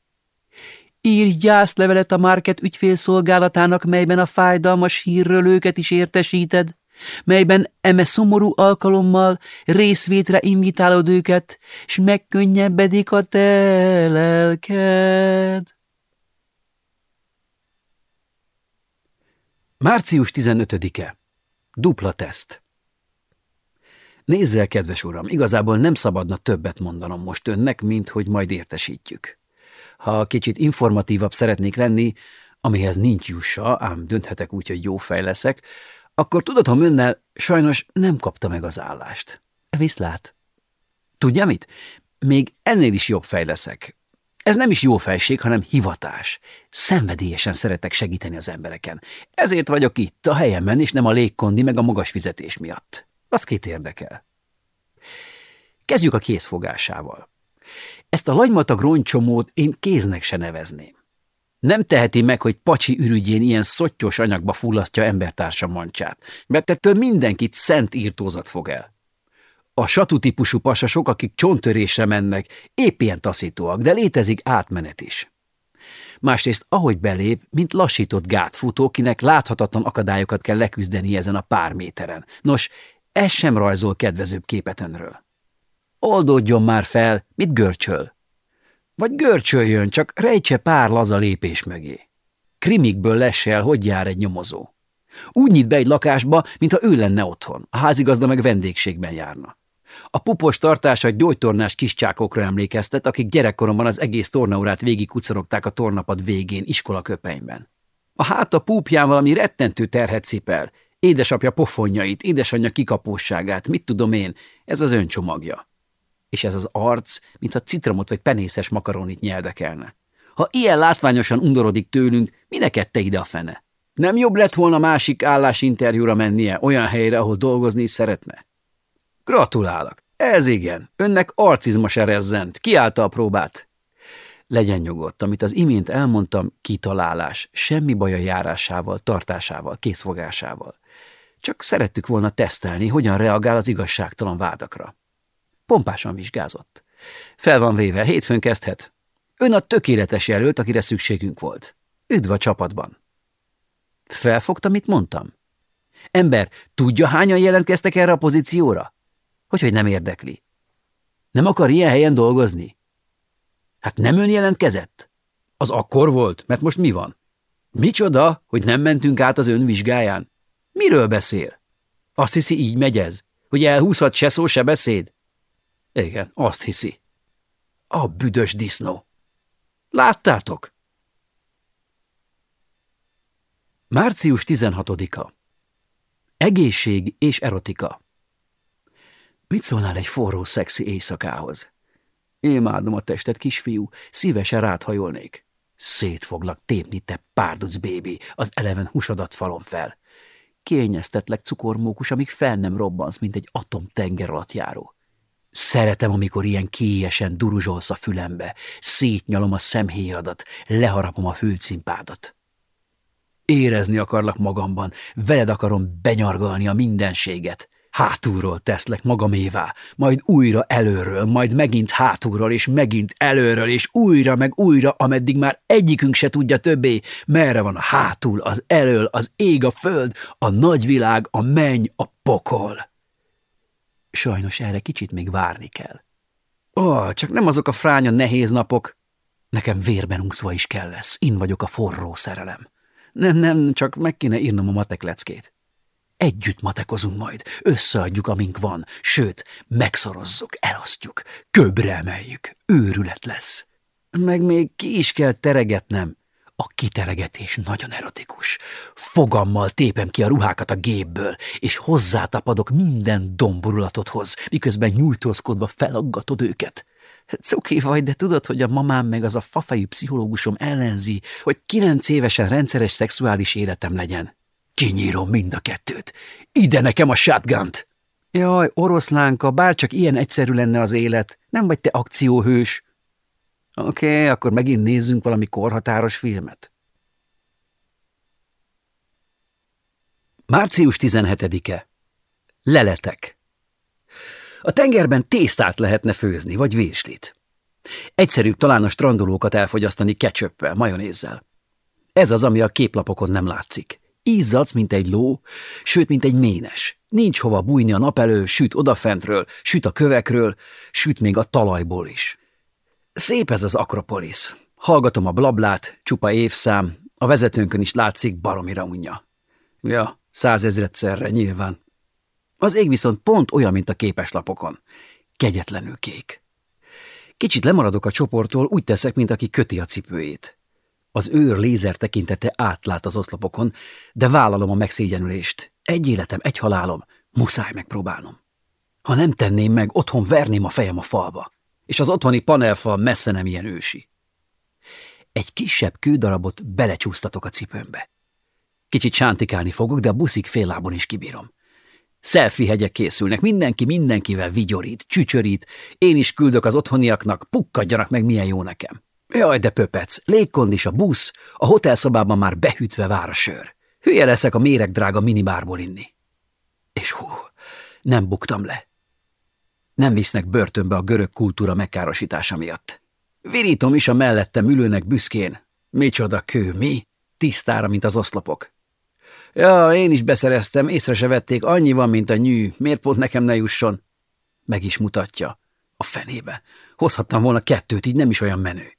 Írj gyászlevelet a Market ügyfélszolgálatának, melyben a fájdalmas hírről őket is értesíted, melyben eme szomorú alkalommal részvétre invitálod őket, s megkönnyebbedik a te lelked. Március 15-e. Dupla teszt. Nézzel, kedves uram, igazából nem szabadna többet mondanom most önnek, mint hogy majd értesítjük. Ha kicsit informatívabb szeretnék lenni, amihez nincs jussa, ám dönthetek úgy, hogy jó fej leszek, akkor tudatom önnel sajnos nem kapta meg az állást. Viszlát. Tudja mit? Még ennél is jobb fej leszek. Ez nem is jó fejség, hanem hivatás. Szenvedélyesen szeretek segíteni az embereken. Ezért vagyok itt, a helyemen, és nem a légkondi meg a magas fizetés miatt. Az kit érdekel. Kezdjük a kézfogásával. Ezt a lagymatag roncsomót én kéznek se nevezném. Nem teheti meg, hogy pacsi ürügyén ilyen szottyos anyagba fullasztja embertársa mancsát, mert ettől mindenkit szent írtózat fog el. A satú típusú pasasok, akik csontörésre mennek, épp ilyen taszítóak, de létezik átmenet is. Másrészt, ahogy belép, mint lassított gátfutó, kinek láthatatlan akadályokat kell leküzdeni ezen a pár méteren. Nos, ez sem rajzol kedvezőbb képet önről. Oldódjon már fel, mit görcsöl? Vagy görcsöljön, csak rejtse pár laza lépés mögé. Krimikből lesel, hogy jár egy nyomozó. Úgy nyit be egy lakásba, mintha ő lenne otthon, a házigazda meg vendégségben járna. A pupos tartása gyógytornás kiscsákokra emlékeztet, akik gyerekkoromban az egész tornaurát végig kucorogták a tornapad végén, iskolaköpenyben. A háta púpján valami rettentő terhet cipel, édesapja pofonjait, édesanyja kikapóságát, mit tudom én, ez az öncsomagja. És ez az arc, mintha citromot vagy penészes makaronit nyeldekelne. Ha ilyen látványosan undorodik tőlünk, minek ette ide a fene? Nem jobb lett volna másik állásinterjúra mennie, olyan helyre, ahol dolgozni is szeretne? Gratulálok. Ez igen. Önnek arcizma rezzent. Kiállta a próbát. Legyen nyugodt, amit az imént elmondtam, kitalálás, semmi baj a járásával, tartásával, készfogásával. Csak szerettük volna tesztelni, hogyan reagál az igazságtalan vádakra. Pompásan vizsgázott. Fel van véve, hétfőn kezdhet. Ön a tökéletes jelölt, akire szükségünk volt. Üdv a csapatban. Felfogta, mit mondtam? Ember, tudja, hányan jelentkeztek erre a pozícióra? Hogy, hogy nem érdekli? Nem akar ilyen helyen dolgozni? Hát nem ön jelentkezett? Az akkor volt, mert most mi van? Micsoda, hogy nem mentünk át az ön vizsgáján? Miről beszél? Azt hiszi, így megy ez? Hogy elhúzhat se szó, se beszéd? Igen, azt hiszi. A büdös disznó. Láttátok? Március 16-a Egészség és erotika Mit szólnál egy forró, szexi éjszakához? Imádom a testet, kisfiú, szívesen ráthajolnék. Szét foglak tépni, te párduc bébi, az eleven húsodat falon fel. Kényeztetlek cukormókus, amíg fel nem robbansz, mint egy atom tenger alatt járó. Szeretem, amikor ilyen kélyesen duruzsolsz a fülembe, szétnyalom a szemhéjadat, leharapom a fülcimpádat. Érezni akarlak magamban, veled akarom benyargalni a mindenséget. Hátulról teszlek magamévá, majd újra előről, majd megint hátulról, és megint előről, és újra meg újra, ameddig már egyikünk se tudja többé, merre van a hátul, az elől, az ég, a föld, a nagyvilág, a menny, a pokol. Sajnos erre kicsit még várni kell. Ó, oh, csak nem azok a fránya nehéz napok. Nekem vérben úszva is kell lesz, én vagyok a forró szerelem. Nem, nem, csak meg kéne írnom a matek leckét. Együtt matekozunk majd, összeadjuk, amink van, sőt, megszorozzuk, elosztjuk, köbre emeljük, őrület lesz. Meg még ki is kell teregetnem. A kiteregetés nagyon erotikus. Fogammal tépem ki a ruhákat a gépből, és hozzátapadok minden domborulatodhoz, miközben nyújtózkodva felaggatod őket. Cuki vagy, de tudod, hogy a mamám meg az a fafejű pszichológusom ellenzi, hogy kilenc évesen rendszeres szexuális életem legyen. Kinyírom mind a kettőt. Ide nekem a shotgunt! Jaj, oroszlánka, bárcsak ilyen egyszerű lenne az élet. Nem vagy te akcióhős. Oké, okay, akkor megint nézzünk valami korhatáros filmet. Március 17-e. Leletek. A tengerben tésztát lehetne főzni, vagy virslit. Egyszerűbb talán a strandolókat elfogyasztani ketchuppel, majonézzel. Ez az, ami a képlapokon nem látszik. Izzadsz, mint egy ló, sőt, mint egy ménes. Nincs hova bújni a nap elő, süt odafentről, süt a kövekről, süt még a talajból is. Szép ez az Akropolis. Hallgatom a blablát, csupa évszám, a vezetőnkön is látszik baromira unja. Ja, százezredszerre nyilván. Az ég viszont pont olyan, mint a képeslapokon. Kegyetlenül kék. Kicsit lemaradok a csoporttól, úgy teszek, mint aki köti a cipőjét. Az őr lézer tekintete átlát az oszlopokon, de vállalom a megszégyenülést. Egy életem, egy halálom, muszáj megpróbálnom. Ha nem tenném meg, otthon verném a fejem a falba, és az otthoni panelfal messze nem ilyen ősi. Egy kisebb kődarabot belecsúsztatok a cipőmbe. Kicsit sántikálni fogok, de a buszik fél lábon is kibírom. Selfie hegyek készülnek, mindenki mindenkivel vigyorít, csücsörít, én is küldök az otthoniaknak, pukkadjanak meg, milyen jó nekem. Jaj, de pöpec, légkondis a busz, a hotelszobában már behűtve vár a sör. Hülye leszek a méregdrága minibárból inni. És hú, nem buktam le. Nem visznek börtönbe a görög kultúra megkárosítása miatt. Virítom is a mellettem ülőnek büszkén. Micsoda kő, mi? Tisztára, mint az oszlopok. Ja, én is beszereztem, észre se vették, annyi van, mint a nyű, miért pont nekem ne jusson? Meg is mutatja. A fenébe. Hozhattam volna kettőt, így nem is olyan menő.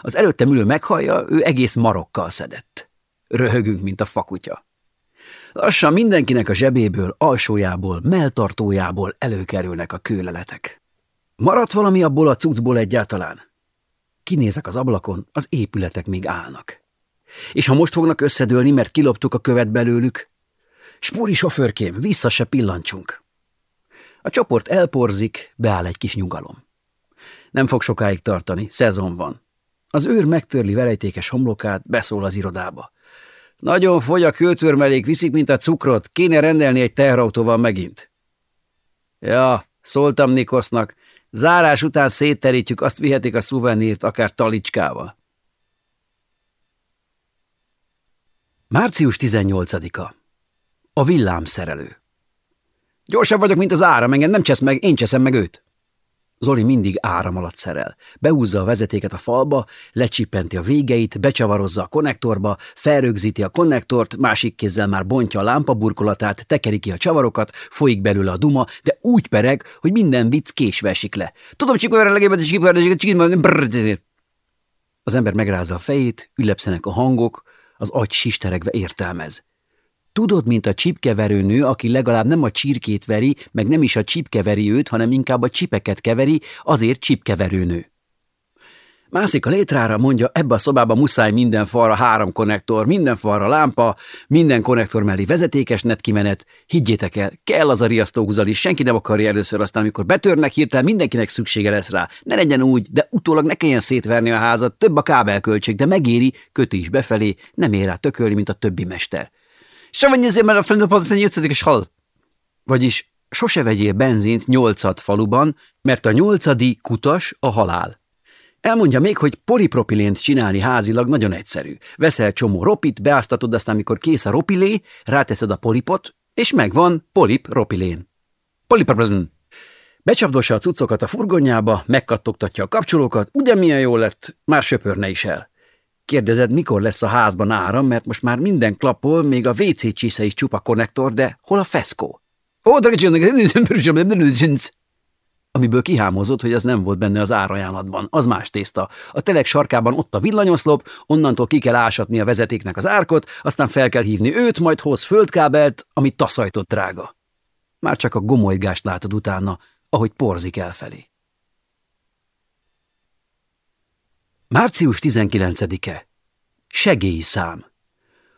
Az előttem ülő meghallja, ő egész marokkal szedett. Röhögünk, mint a fakutya. Lassan mindenkinek a zsebéből, alsójából, melltartójából előkerülnek a kőleletek. Maradt valami abból a cuccból egyáltalán? Kinézek az ablakon, az épületek még állnak. És ha most fognak összedőlni, mert kiloptuk a követ belőlük? Spúri sofőrkém, vissza se pillancsunk. A csoport elporzik, beáll egy kis nyugalom. Nem fog sokáig tartani, szezon van. Az őr megtörli verejtékes homlokát, beszól az irodába. Nagyon fogy a kőtörmelék, viszik, mint a cukrot, kéne rendelni egy teherautóval megint. Ja, szóltam Nikosznak, zárás után szétterítjük, azt vihetik a szuvenírt, akár talicskával. Március 18-a. A villámszerelő. Gyorsabb vagyok, mint az áram, engem nem csesz meg, én cseszem meg őt. Zoli mindig áram alatt szerel. Behúzza a vezetéket a falba, lecsippenti a végeit, becsavarozza a konnektorba, felrögzíti a konnektort, másik kézzel már bontja a lámpaburkolatát, tekeri ki a csavarokat, folyik belőle a duma, de úgy pereg, hogy minden vicc késve esik le. Tudom, csikoljára legébet, csikoljára, Az ember megrázza a fejét, ülepszenek a hangok, az agy sisteregve értelmez. Tudod, mint a csipkeverőnő, aki legalább nem a csirkét veri, meg nem is a csipkeveri őt, hanem inkább a csipeket keveri, azért csipkeverőnő. Mászik a létrára, mondja, ebbe a szobába muszáj minden falra három konnektor, minden falra lámpa, minden konnektor mellé vezetékes netkimenet. Higgyétek el, kell az a riasztóhúzal is, senki nem akarja először, aztán amikor betörnek hirtelen, mindenkinek szüksége lesz rá. Ne legyen úgy, de utólag ne kelljen szétverni a házat, több a kábelköltség, de megéri, köti is befelé, nem ér rá tökölni, mint a többi mester. Se van mert a fölnöpadasz nyolcadik hal. Vagyis sose vegyél benzint nyolcad faluban, mert a nyolcadi kutas a halál. Elmondja még, hogy polipropilént csinálni házilag nagyon egyszerű. Veszel csomó ropit, beáztatod, aztán amikor kész a ropilé, ráteszed a polipot, és megvan polip ropilén. Polipropilén. Becsapdossa a cuccokat a furgonjába, megkattogtatja a kapcsolókat, ugye milyen jó lett, már söpörne is el. Kérdezed, mikor lesz a házban áram, mert most már minden klapol, még a WC csisze is csupa konnektor, de hol a feszkó? Amiből kihámozott, hogy az nem volt benne az árajánlatban. Az más tészta. A telek sarkában ott a villanyoszlop, onnantól ki kell ásatni a vezetéknek az árkot, aztán fel kell hívni őt, majd hoz földkábelt, ami taszajtott drága. Már csak a gomolygást látod utána, ahogy porzik elfelé. Március 19-e. Segélyszám.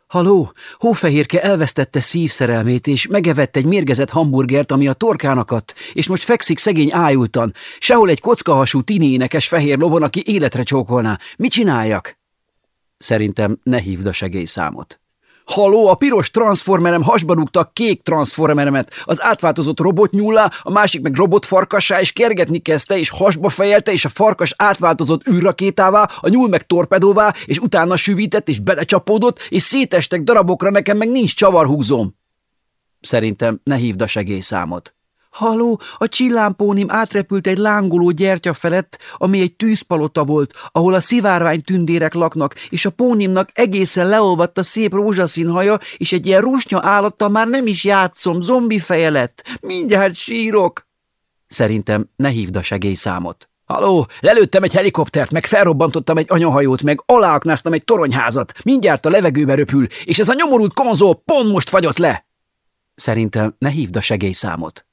Haló, Hófehérke elvesztette szívszerelmét, és megevett egy mérgezett hamburgert, ami a torkának adt, és most fekszik szegény ájultan, sehol egy kockahasú énekes fehér lovon, aki életre csókolná. Mit csináljak? Szerintem ne hívd a segélyszámot. Haló, a piros transformerem hasba rúgta a kék transformeremet. Az átváltozott robot nyúlá, a másik meg robot farkassá, és kergetni kezdte, és hasba fejelte, és a farkas átváltozott űrrakétává, a nyúl meg torpedóvá, és utána süvített, és belecsapódott, és szétestek darabokra, nekem meg nincs csavarhúzóm. Szerintem ne hívd a segélyszámot. Haló, a csillámpónim átrepült egy lángoló gyertya felett, ami egy tűzpalota volt, ahol a szivárvány tündérek laknak, és a pónimnak egészen leolvadt a szép rózsaszín haja, és egy ilyen rusnya állattal már nem is játszom, zombi feje lett. Mindjárt sírok. Szerintem ne hívd a segélyszámot. Haló, lelőttem egy helikoptert, meg felrobbantottam egy anyahajót, meg aláaknáztam egy toronyházat. Mindjárt a levegőbe röpül, és ez a nyomorult konzol pont most fagyott le. Szerintem ne hívd a segélyszámot.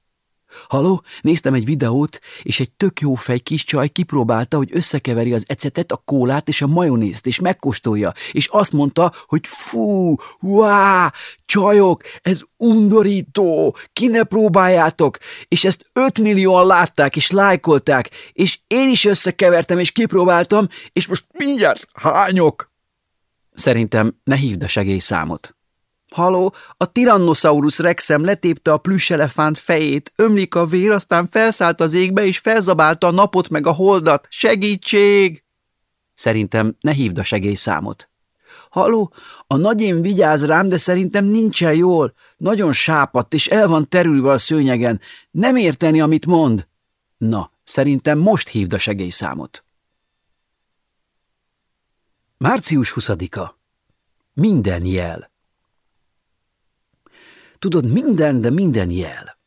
Haló, néztem egy videót, és egy tök jó fej kis csaj kipróbálta, hogy összekeveri az ecetet, a kólát és a majonézt, és megkóstolja, és azt mondta, hogy fú, uá, csajok, ez undorító, ki ne próbáljátok, és ezt 5 millióan látták, és lájkolták, és én is összekevertem, és kipróbáltam, és most mindjárt hányok. Szerintem ne hívd a segélyszámot. Haló, a Tyrannosaurus rexem letépte a elefánt fejét, ömlik a vér, aztán felszállt az égbe, és felzabálta a napot meg a holdat. Segítség! Szerintem ne hívd a segélyszámot. Haló, a nagyén vigyáz rám, de szerintem nincsen jól. Nagyon sápadt, és el van terülve a szőnyegen. Nem érteni, amit mond. Na, szerintem most hívd a segélyszámot. Március 20-a. Minden jel. Tudod, minden, de minden jel.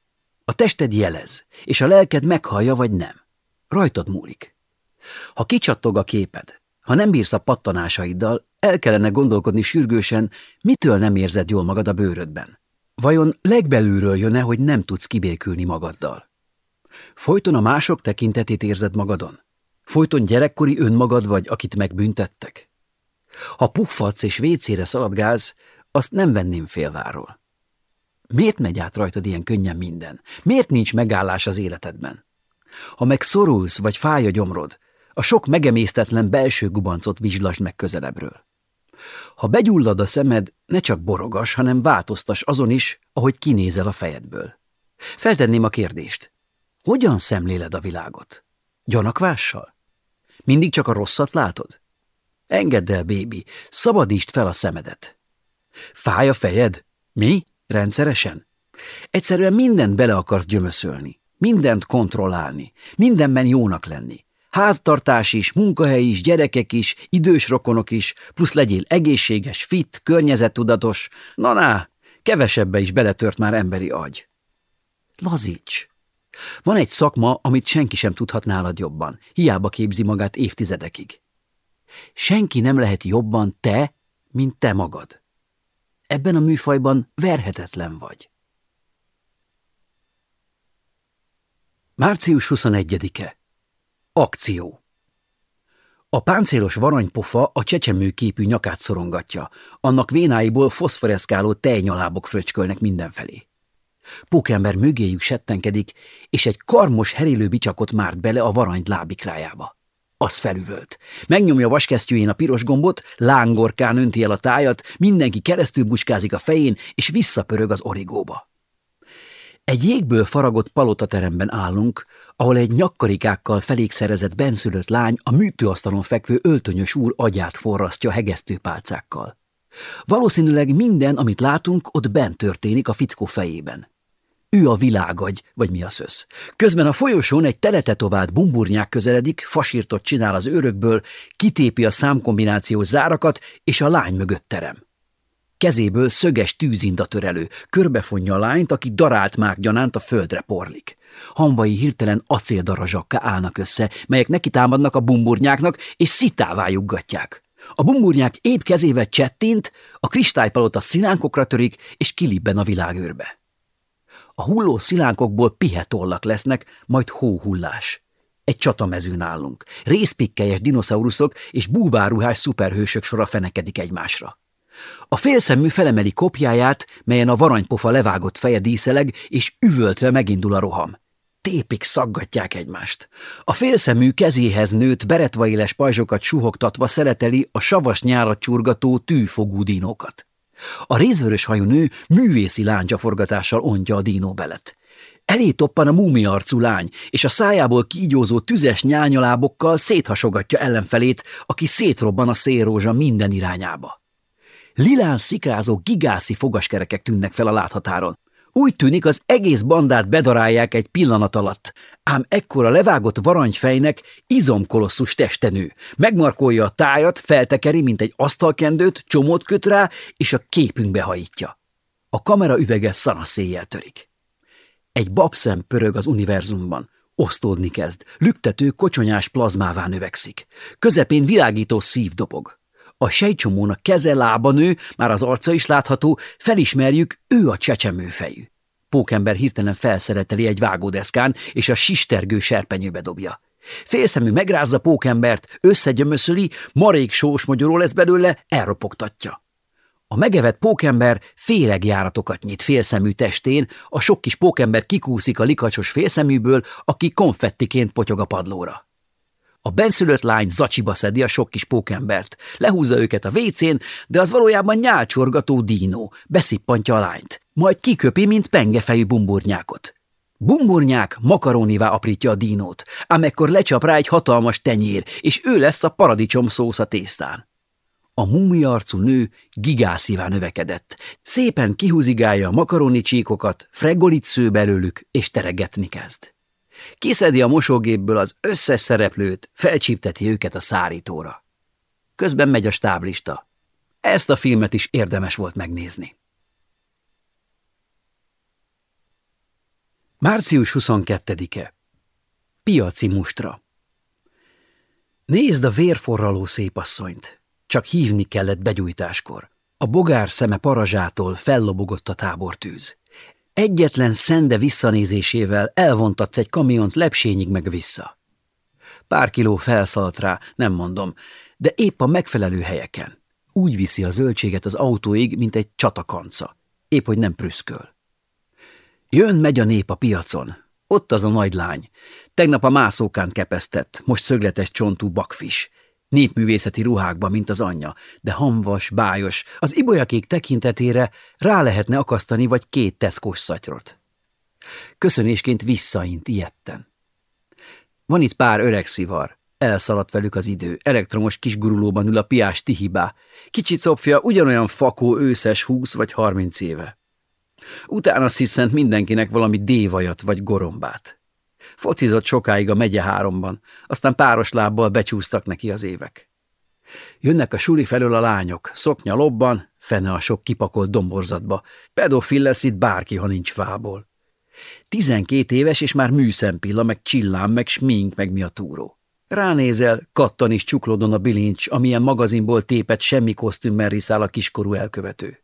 A tested jelez, és a lelked meghallja, vagy nem. Rajtad múlik. Ha kicsattog a képed, ha nem bírsz a pattanásaiddal, el kellene gondolkodni sürgősen, mitől nem érzed jól magad a bőrödben. Vajon legbelülről jön-e, hogy nem tudsz kibékülni magaddal? Folyton a mások tekintetét érzed magadon? Folyton gyerekkori önmagad vagy, akit megbüntettek? Ha puffadsz és vécére szaladgálsz, azt nem venném félváról. Miért megy át rajtad ilyen könnyen minden? Miért nincs megállás az életedben? Ha meg szorulsz, vagy fáj a gyomrod, a sok megemésztetlen belső gubancot vizslasd meg közelebbről. Ha begyullad a szemed, ne csak borogas, hanem változtas azon is, ahogy kinézel a fejedből. Feltenném a kérdést. Hogyan szemléled a világot? Gyanakvással? Mindig csak a rosszat látod? Engedd el, bébi, szabadítsd fel a szemedet. Fáj a fejed? Mi? Rendszeresen? Egyszerűen mindent bele akarsz gyömöszölni, mindent kontrollálni, mindenben jónak lenni. Háztartás is, munkahely is, gyerekek is, idős rokonok is, plusz legyél egészséges, fit, környezettudatos. Na-na, kevesebbe is beletört már emberi agy. Lazíts! Van egy szakma, amit senki sem tudhat nálad jobban, hiába képzi magát évtizedekig. Senki nem lehet jobban te, mint te magad. Ebben a műfajban verhetetlen vagy. Március 21-e. Akció. A páncélos varanypofa a csecsemő képű nyakát szorongatja, annak vénáiból foszforeszkáló tejnyalábok fröcskölnek mindenfelé. Pókember mögéjük settenkedik, és egy karmos herélő bicsakot márt bele a varany lábikrájába. Az felüvölt. Megnyomja vaskesztyűjén a piros gombot, lángorkán önti el a tájat, mindenki keresztül buskázik a fején, és visszapörög az origóba. Egy jégből faragott palotateremben állunk, ahol egy nyakkarikákkal felékszerezett benszülött lány a műtőasztalon fekvő öltönyös úr agyát forrasztja hegesztőpálcákkal. Valószínűleg minden, amit látunk, ott bent történik a fickó fejében. Ő a világagy, vagy mi a szösz. Közben a folyosón egy teletetovált bumburnyák közeledik, fasírtot csinál az őrökből, kitépi a számkombinációs zárakat, és a lány mögött terem. Kezéből szöges tűzinda törelő, körbefonja a lányt, aki darált mák gyanánt a földre porlik. Hanvai hirtelen acéldarazsakká állnak össze, melyek neki támadnak a bumburnyáknak, és szitává juggatják. A bumburnyák épp kezével csettint, a kristálypalota szilánkokra törik, és kilibben a világőrbe. A hulló szilánkokból pihetollak lesznek, majd hóhullás. Egy csatamezőn állunk. Részpikkelyes dinoszauruszok és búváruhás szuperhősök sora fenekedik egymásra. A félszemű felemeli kopjáját, melyen a varanypofa levágott feje díszeleg, és üvöltve megindul a roham. Tépik szaggatják egymást. A félszemű kezéhez nőtt beretvailes pajzsokat suhogtatva szeleteli a savas nyálat csurgató tűfogú dinókat. A rézvörös hajú nő művészi láncsaforgatással ontja a dínó belet. Elé toppan a múmiarcú lány, és a szájából kígyózó tüzes nyányalábokkal széthasogatja ellenfelét, aki szétrobban a szélrózsa minden irányába. Lilán szikrázó gigászi fogaskerekek tűnnek fel a láthatáron. Úgy tűnik, az egész bandát bedarálják egy pillanat alatt, ám ekkora levágott varangyfejnek izomkolosszus testenő. Megmarkolja a tájat, feltekeri, mint egy asztalkendőt, csomót köt rá, és a képünkbe hajítja. A kamera üvege szanaszéjjel törik. Egy babszem pörög az univerzumban. Osztódni kezd, lüktető, kocsonyás plazmává növekszik. Közepén világító szív dobog. A sejcsomónak keze, lába nő, már az arca is látható, felismerjük, ő a csecsemőfejű. Pókember hirtelen felszereteli egy vágódeszkán, és a sistergő serpenyőbe dobja. Félszemű megrázza pókembert, összegyömöszöli, marék sós magyaró lesz belőle, elropogtatja. A megevett pókember féregjáratokat nyit félszemű testén, a sok kis pókember kikúszik a likacsos félszeműből, aki konfettiként potyog a padlóra. A benszülött lány zacsiba szedi a sok kis pókembert. Lehúzza őket a vécén, de az valójában nyálcsorgató dínó. Beszippantja a lányt. Majd kiköpi, mint pengefejű bumburnyákot. Bumburnyák makaronivá aprítja a dínót, ám ekkor lecsap rá egy hatalmas tenyér, és ő lesz a paradicsom szósza tésztán. A mumiarcú nő gigászívá növekedett. Szépen kihúzigálja a makaroni csíkokat, fregolit sző belőlük, és teregetni kezd. Kiszedi a mosógépből az összes szereplőt, felcsípteti őket a szárítóra. Közben megy a stáblista. Ezt a filmet is érdemes volt megnézni. Március 22-e Piaci mustra Nézd a vérforraló szépasszonyt. Csak hívni kellett begyújtáskor. A bogár szeme parazsától fellobogott a tábortűz. Egyetlen szende visszanézésével elvontatsz egy kamiont lepsényig meg vissza. Pár kiló felszaladt rá, nem mondom, de épp a megfelelő helyeken. Úgy viszi a zöldséget az autóig, mint egy csatakanca. Épp, hogy nem prüszköl. Jön-megy a nép a piacon. Ott az a nagy lány. Tegnap a mászókán kepesztett, most szögletes csontú bakfis népművészeti ruhákba, mint az anyja, de hamvas, bájos, az ibolyakék tekintetére rá lehetne akasztani vagy két teszkos szatyrot. Köszönésként visszaint ilyetten. Van itt pár öreg szivar, elszaladt velük az idő, elektromos kis gurulóban ül a piás tihibá, kicsi copfja ugyanolyan fakó őszes húsz vagy harminc éve. Utána sziszent mindenkinek valami dévajat vagy gorombát. Focizott sokáig a megye háromban, aztán páros lábbal becsúsztak neki az évek. Jönnek a suli felől a lányok, szoknya lobban, fene a sok kipakolt domborzatba. Pedofil lesz itt bárki, ha nincs fából. Tizenkét éves, és már műszempilla, meg csillám, meg smink, meg mi a túró. Ránézel, kattan is csuklódon a bilincs, amilyen magazinból tépett semmi kosztümmel riszál a kiskorú elkövető.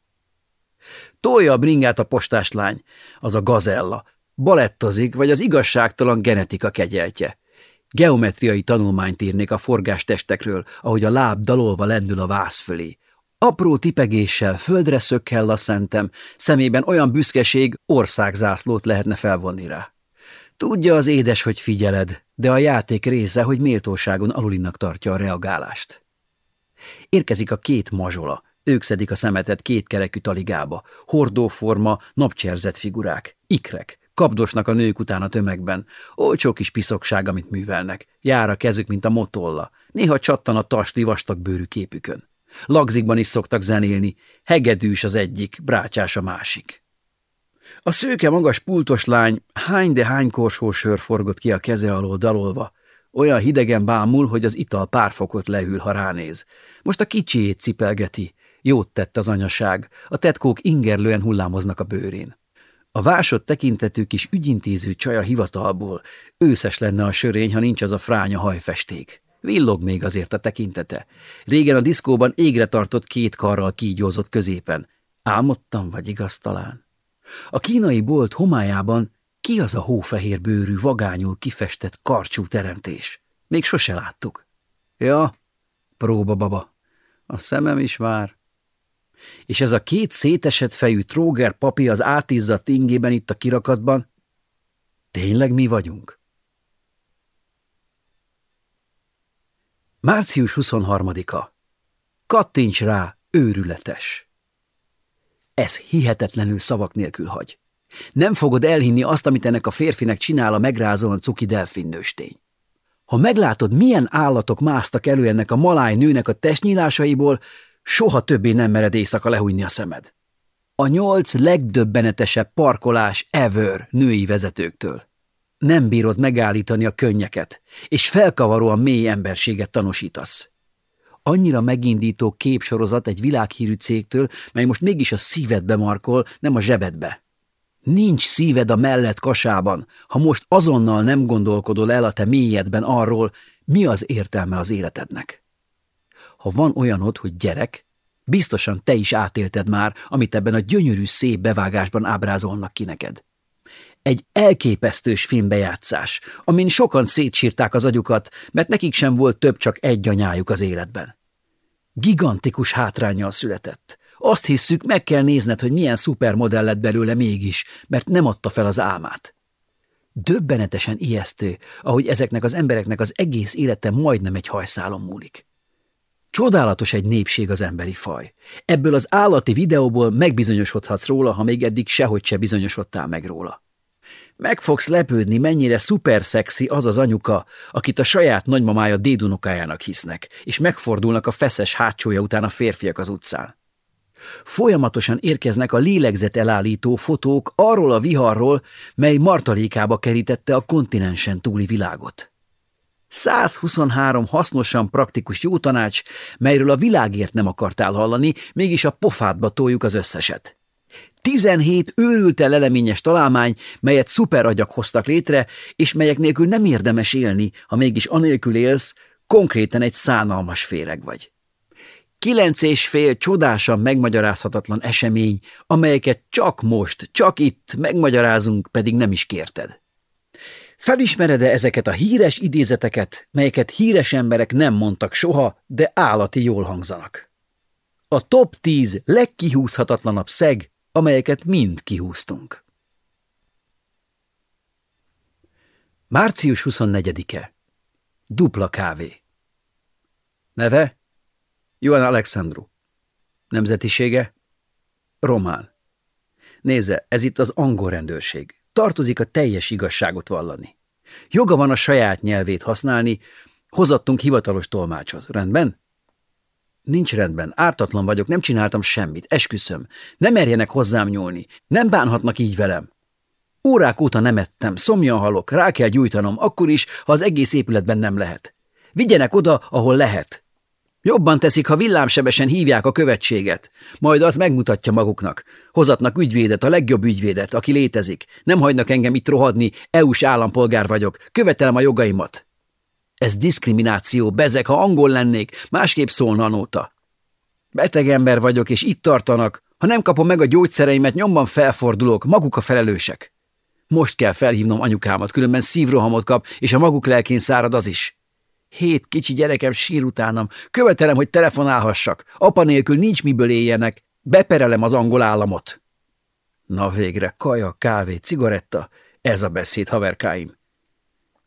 Tolja a bringát a postáslány, az a gazella, balettozik, vagy az igazságtalan genetika kegyeltje. Geometriai tanulmányt írnék a forgástestekről, ahogy a láb dalolva lendül a vász fölé. Apró tipegéssel földre szökkel a szentem, szemében olyan büszkeség országzászlót lehetne felvonni rá. Tudja az édes, hogy figyeled, de a játék része, hogy méltóságon alulinak tartja a reagálást. Érkezik a két mazsola, ők szedik a szemetet két kerekű taligába, hordóforma, napcserzett figurák, ikrek, Kapdosnak a nők után a tömegben. Olcsó kis piszokság, amit művelnek. Jár a kezük, mint a motolla. Néha csattan a tasli vastag bőrű képükön. Lagzikban is szoktak zenélni. Hegedűs az egyik, brácsás a másik. A szőke magas pultos lány hány de hány korsó sör forgott ki a keze alól dalolva. Olyan hidegen bámul, hogy az ital pár fokot lehűl, ha ránéz. Most a kicsiét cipelgeti. Jót tett az anyaság, a tetkók ingerlően hullámoznak a bőrén. A vásott tekintetű kis ügyintéző csaja hivatalból őszes lenne a sörény, ha nincs az a fránya hajfesték. Villog még azért a tekintete. Régen a diszkóban égre tartott két karral kígyózott középen. Álmodtam, vagy igaz talán? A kínai bolt homályában ki az a hófehér bőrű, vagányul kifestett karcsú teremtés? Még sose láttuk. Ja, próba baba, a szemem is már. És ez a két szétesett fejű tróger papi az átizzadt ingében itt a kirakatban, tényleg mi vagyunk? Március 23-a. Kattints rá, őrületes! Ez hihetetlenül szavak nélkül hagy. Nem fogod elhinni azt, amit ennek a férfinek csinál a megrázóan cuki delfinnőstény. Ha meglátod, milyen állatok másztak elő ennek a maláj nőnek a testnyílásaiból, soha többé nem mered éjszaka lehújni a szemed. A nyolc legdöbbenetesebb parkolás ever női vezetőktől. Nem bírod megállítani a könnyeket, és felkavaróan mély emberséget tanúsítasz. Annyira megindító képsorozat egy világhírű cégtől, mely most mégis a szívedbe markol, nem a zsebedbe. Nincs szíved a mellett kasában, ha most azonnal nem gondolkodol el a te mélyedben arról, mi az értelme az életednek. Ha van olyanod, hogy gyerek, biztosan te is átélted már, amit ebben a gyönyörű szép bevágásban ábrázolnak ki neked. Egy elképesztős filmbejátszás, amin sokan szétsírták az agyukat, mert nekik sem volt több csak egy anyájuk az életben. Gigantikus hátrányjal született. Azt hisszük, meg kell nézned, hogy milyen szupermodell lett belőle mégis, mert nem adta fel az álmát. Döbbenetesen ijesztő, ahogy ezeknek az embereknek az egész élete majdnem egy hajszálon múlik. Csodálatos egy népség az emberi faj. Ebből az állati videóból megbizonyosodhatsz róla, ha még eddig sehogy se bizonyosodtál meg róla. Meg fogsz lepődni, mennyire szuperszexi az az anyuka, akit a saját nagymamája dédunokájának hisznek, és megfordulnak a feszes hátsója után a férfiak az utcán. Folyamatosan érkeznek a lélegzet elállító fotók arról a viharról, mely martalékába kerítette a kontinensen túli világot. 123 hasznosan praktikus jó tanács, melyről a világért nem akartál hallani, mégis a pofádba toljuk az összeset. 17 őrülte leleményes találmány, melyet szuperagyak hoztak létre, és melyek nélkül nem érdemes élni, ha mégis anélkül élsz, konkrétan egy szánalmas féreg vagy. Kilenc és fél csodásan megmagyarázhatatlan esemény, amelyeket csak most, csak itt megmagyarázunk, pedig nem is kérted. Felismered-e ezeket a híres idézeteket, melyeket híres emberek nem mondtak soha, de állati jól hangzanak? A top 10 legkihúzhatatlanabb szeg, amelyeket mind kihúztunk. Március 24-e. Dupla kávé. Neve? Johan Alexandru. Nemzetisége? Román. Nézze, ez itt az angol rendőrség. Tartozik a teljes igazságot vallani. Joga van a saját nyelvét használni, hozattunk hivatalos tolmácsot. Rendben? Nincs rendben, ártatlan vagyok, nem csináltam semmit, esküszöm. Nem merjenek hozzám nyúlni, nem bánhatnak így velem. Órák óta nem ettem, szomjan halok, rá kell gyújtanom, akkor is, ha az egész épületben nem lehet. Vigyenek oda, ahol lehet. Jobban teszik, ha villámsebesen hívják a követséget. Majd az megmutatja maguknak. Hozatnak ügyvédet, a legjobb ügyvédet, aki létezik. Nem hagynak engem itt rohadni, EU-s állampolgár vagyok. Követelem a jogaimat. Ez diszkrimináció, bezek, ha angol lennék, másképp szólna a nóta. Beteg ember vagyok, és itt tartanak. Ha nem kapom meg a gyógyszereimet, nyomban felfordulok, maguk a felelősek. Most kell felhívnom anyukámat, különben szívrohamot kap, és a maguk lelkén szárad az is. Hét kicsi gyerekem sír utánam. Követelem, hogy telefonálhassak. Apa nélkül nincs miből éljenek. Beperelem az angol államot. Na végre, kaja, kávé, cigaretta. Ez a beszéd, haverkáim.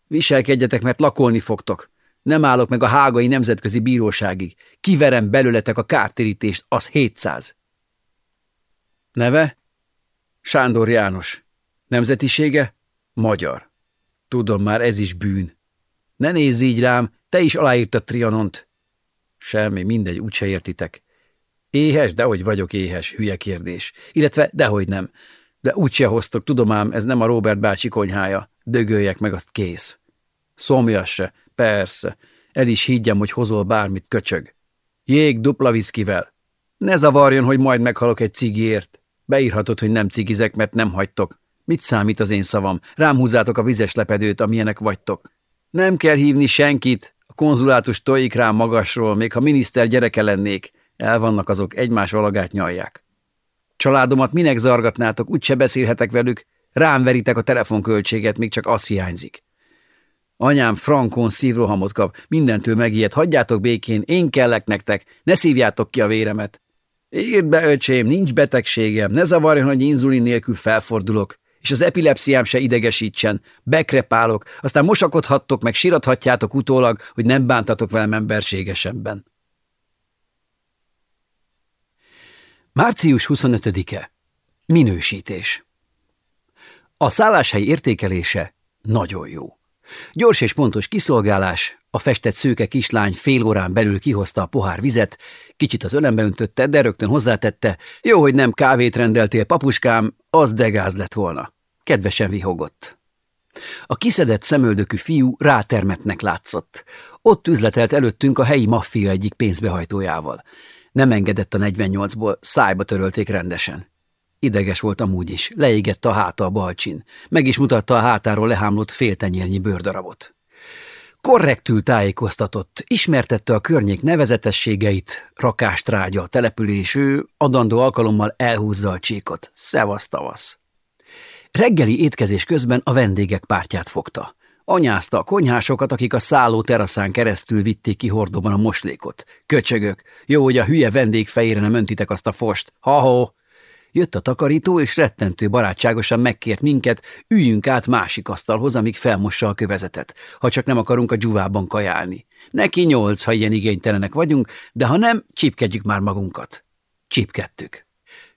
Viselkedjetek, mert lakolni fogtok. Nem állok meg a hágai nemzetközi bíróságig. Kiverem belőletek a kártérítést, az 700. Neve? Sándor János. Nemzetisége? Magyar. Tudom már, ez is bűn. Ne nézz így rám, te is aláírtad Trianont. Semmi, mindegy, úgyse értitek. Éhes? Dehogy vagyok éhes, hülye kérdés. Illetve dehogy nem. De úgyse hoztok, tudom ez nem a Robert bácsi konyhája. Dögöljek meg, azt kész. Szomjas se, persze. El is higgyem, hogy hozol bármit, köcsög. Jég dupla viszkivel. Ne zavarjon, hogy majd meghalok egy cigiért. Beírhatod, hogy nem cigizek, mert nem hagytok. Mit számít az én szavam? Rám húzátok a vizes lepedőt, amilyenek vagytok. Nem kell hívni senkit, konzulátus tojik rám magasról, még ha miniszter gyereke lennék. El vannak azok, egymás valagát nyalják. Családomat minek zargatnátok, úgyse beszélhetek velük, rám veritek a telefonköltséget, még csak az hiányzik. Anyám frankon szívrohamot kap, mindentől megijed, hagyjátok békén, én kellek nektek, ne szívjátok ki a véremet. Írd be, öcsém, nincs betegségem, ne zavarjon, hogy inzulin nélkül felfordulok, és az epilepsziám se idegesítsen, bekrepálok, aztán mosakodhattok, meg sirathatjátok utólag, hogy nem bántatok velem emberségesebben. Március 25-e. Minősítés. A szálláshely értékelése nagyon jó. Gyors és pontos kiszolgálás, a festett szőke kislány fél órán belül kihozta a pohár vizet, kicsit az ölembe öntötte, de rögtön hozzátette, jó, hogy nem kávét rendeltél, papuskám, az degáz lett volna. Kedvesen vihogott. A kiszedett szemöldökű fiú rátermetnek látszott. Ott üzletelt előttünk a helyi maffia egyik pénzbehajtójával. Nem engedett a 48-ból, szájba törölték rendesen. Ideges volt amúgy is, leégette a háta a balcsin. Meg is mutatta a hátáról lehámlott féltenyérnyi bőrdarabot. Korrektül tájékoztatott, ismertette a környék nevezetességeit, rakástrágya település, ő adandó alkalommal elhúzza a csíkot. Szevasz tavasz! Reggeli étkezés közben a vendégek pártját fogta. Anyázta a konyhásokat, akik a szálló teraszán keresztül vitték ki hordóban a moslékot. Köcsögök, jó, hogy a hülye vendég fejére nem öntitek azt a fost. Ha-ho! Jött a takarító, és rettentő barátságosan megkért minket, üljünk át másik asztalhoz, amíg felmossa a kövezetet, ha csak nem akarunk a dzsuvában kajálni. Neki nyolc, ha ilyen igénytelenek vagyunk, de ha nem, csipkedjük már magunkat. Csipkedtük.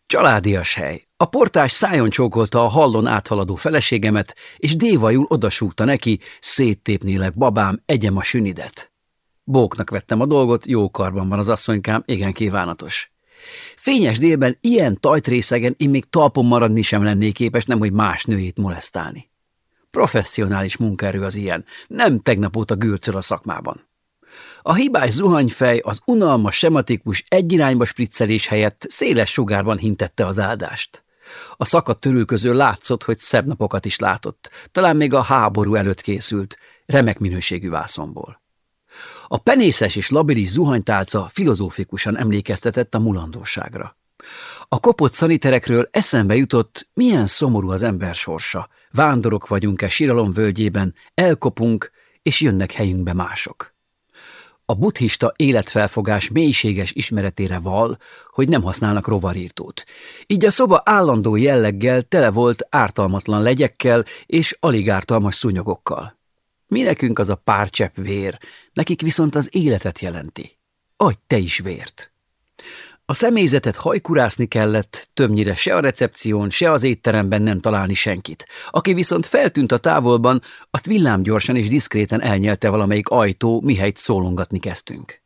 Családias hely. A portás szájon csókolta a hallon áthaladó feleségemet, és dévajul odasúgta neki, széttépnélek, babám, egyem a sünidet. Bóknak vettem a dolgot, jó karban van az asszonykám, igen kívánatos. Fényes délben ilyen tajtrészegen én még talpon maradni sem lennék képes, nemhogy más nőjét molesztálni. Professzionális munkaerő az ilyen, nem tegnap óta gürcöl a szakmában. A hibás zuhanyfej az unalmas, sematikus, egyirányba spriccelés helyett széles sugárban hintette az áldást. A szakadt törül közül látszott, hogy szebb napokat is látott, talán még a háború előtt készült, remek minőségű vászonból. A penészes és labilis zuhanytálca filozófikusan emlékeztetett a mulandóságra. A kopott szaniterekről eszembe jutott, milyen szomorú az ember sorsa. Vándorok vagyunk-e síralom völgyében, elkopunk, és jönnek helyünkbe mások. A buddhista életfelfogás mélységes ismeretére val, hogy nem használnak rovarírtót. Így a szoba állandó jelleggel tele volt ártalmatlan legyekkel és alig ártalmas szúnyogokkal. Mi nekünk az a pár csepp vér, nekik viszont az életet jelenti. Adj te is vért! A személyzetet hajkurászni kellett, többnyire se a recepción, se az étteremben nem találni senkit. Aki viszont feltűnt a távolban, azt villámgyorsan és diszkréten elnyelte valamelyik ajtó, mihelyt szólongatni kezdtünk.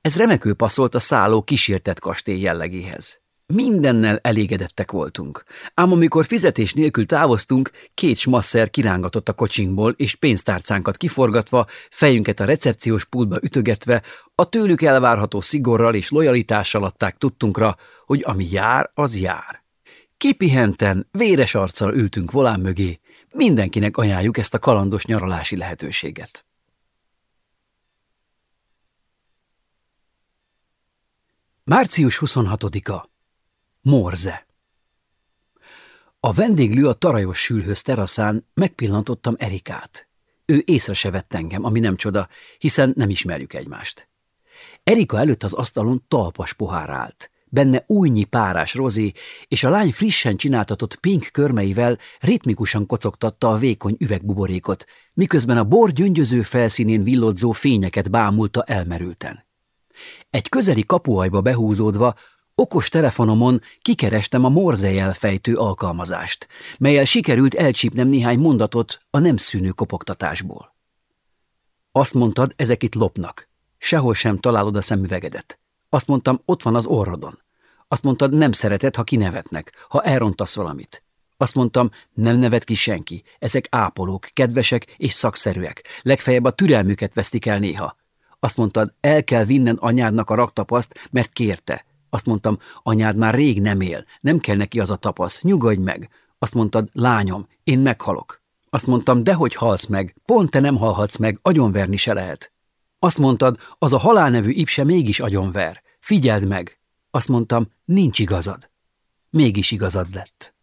Ez remekül passzolt a szálló kísértett kastély jellegéhez. Mindennel elégedettek voltunk. Ám amikor fizetés nélkül távoztunk, két smasszer kirángatott a kocsinkból, és pénztárcánkat kiforgatva, fejünket a recepciós pultba ütögetve, a tőlük elvárható szigorral és lojalitással adták tudtunkra, hogy ami jár, az jár. Kipihenten, véres arccal ültünk volán mögé, mindenkinek ajánljuk ezt a kalandos nyaralási lehetőséget. Március 26-a Morze A vendéglő a tarajos sülhöz teraszán megpillantottam Erikát. Ő észre se vett engem, ami nem csoda, hiszen nem ismerjük egymást. Erika előtt az asztalon talpas pohár állt. Benne újnyi párás rozé, és a lány frissen csináltatott pink körmeivel ritmikusan kocogtatta a vékony üvegbuborékot, miközben a bor gyöngyöző felszínén villodzó fényeket bámulta elmerülten. Egy közeli kapuajba behúzódva Okos telefonomon kikerestem a Morze fejtő alkalmazást, melyel sikerült elcsípnem néhány mondatot a nem szűnő kopogtatásból. Azt mondtad, ezek itt lopnak. Sehol sem találod a szemüvegedet. Azt mondtam, ott van az orrodon. Azt mondtad, nem szereted, ha kinevetnek, ha elrontasz valamit. Azt mondtam, nem nevet ki senki, ezek ápolók, kedvesek és szakszerűek, legfeljebb a türelmüket vesztik el néha. Azt mondtad, el kell vinnen anyádnak a raktapaszt, mert kérte. Azt mondtam, anyád már rég nem él, nem kell neki az a tapasz, nyugodj meg. Azt mondtad, lányom, én meghalok. Azt mondtam, dehogy halsz meg, pont te nem halhatsz meg, agyonverni se lehet. Azt mondtad, az a halál nevű ipse mégis agyonver. Figyeld meg! Azt mondtam, nincs igazad. Mégis igazad lett.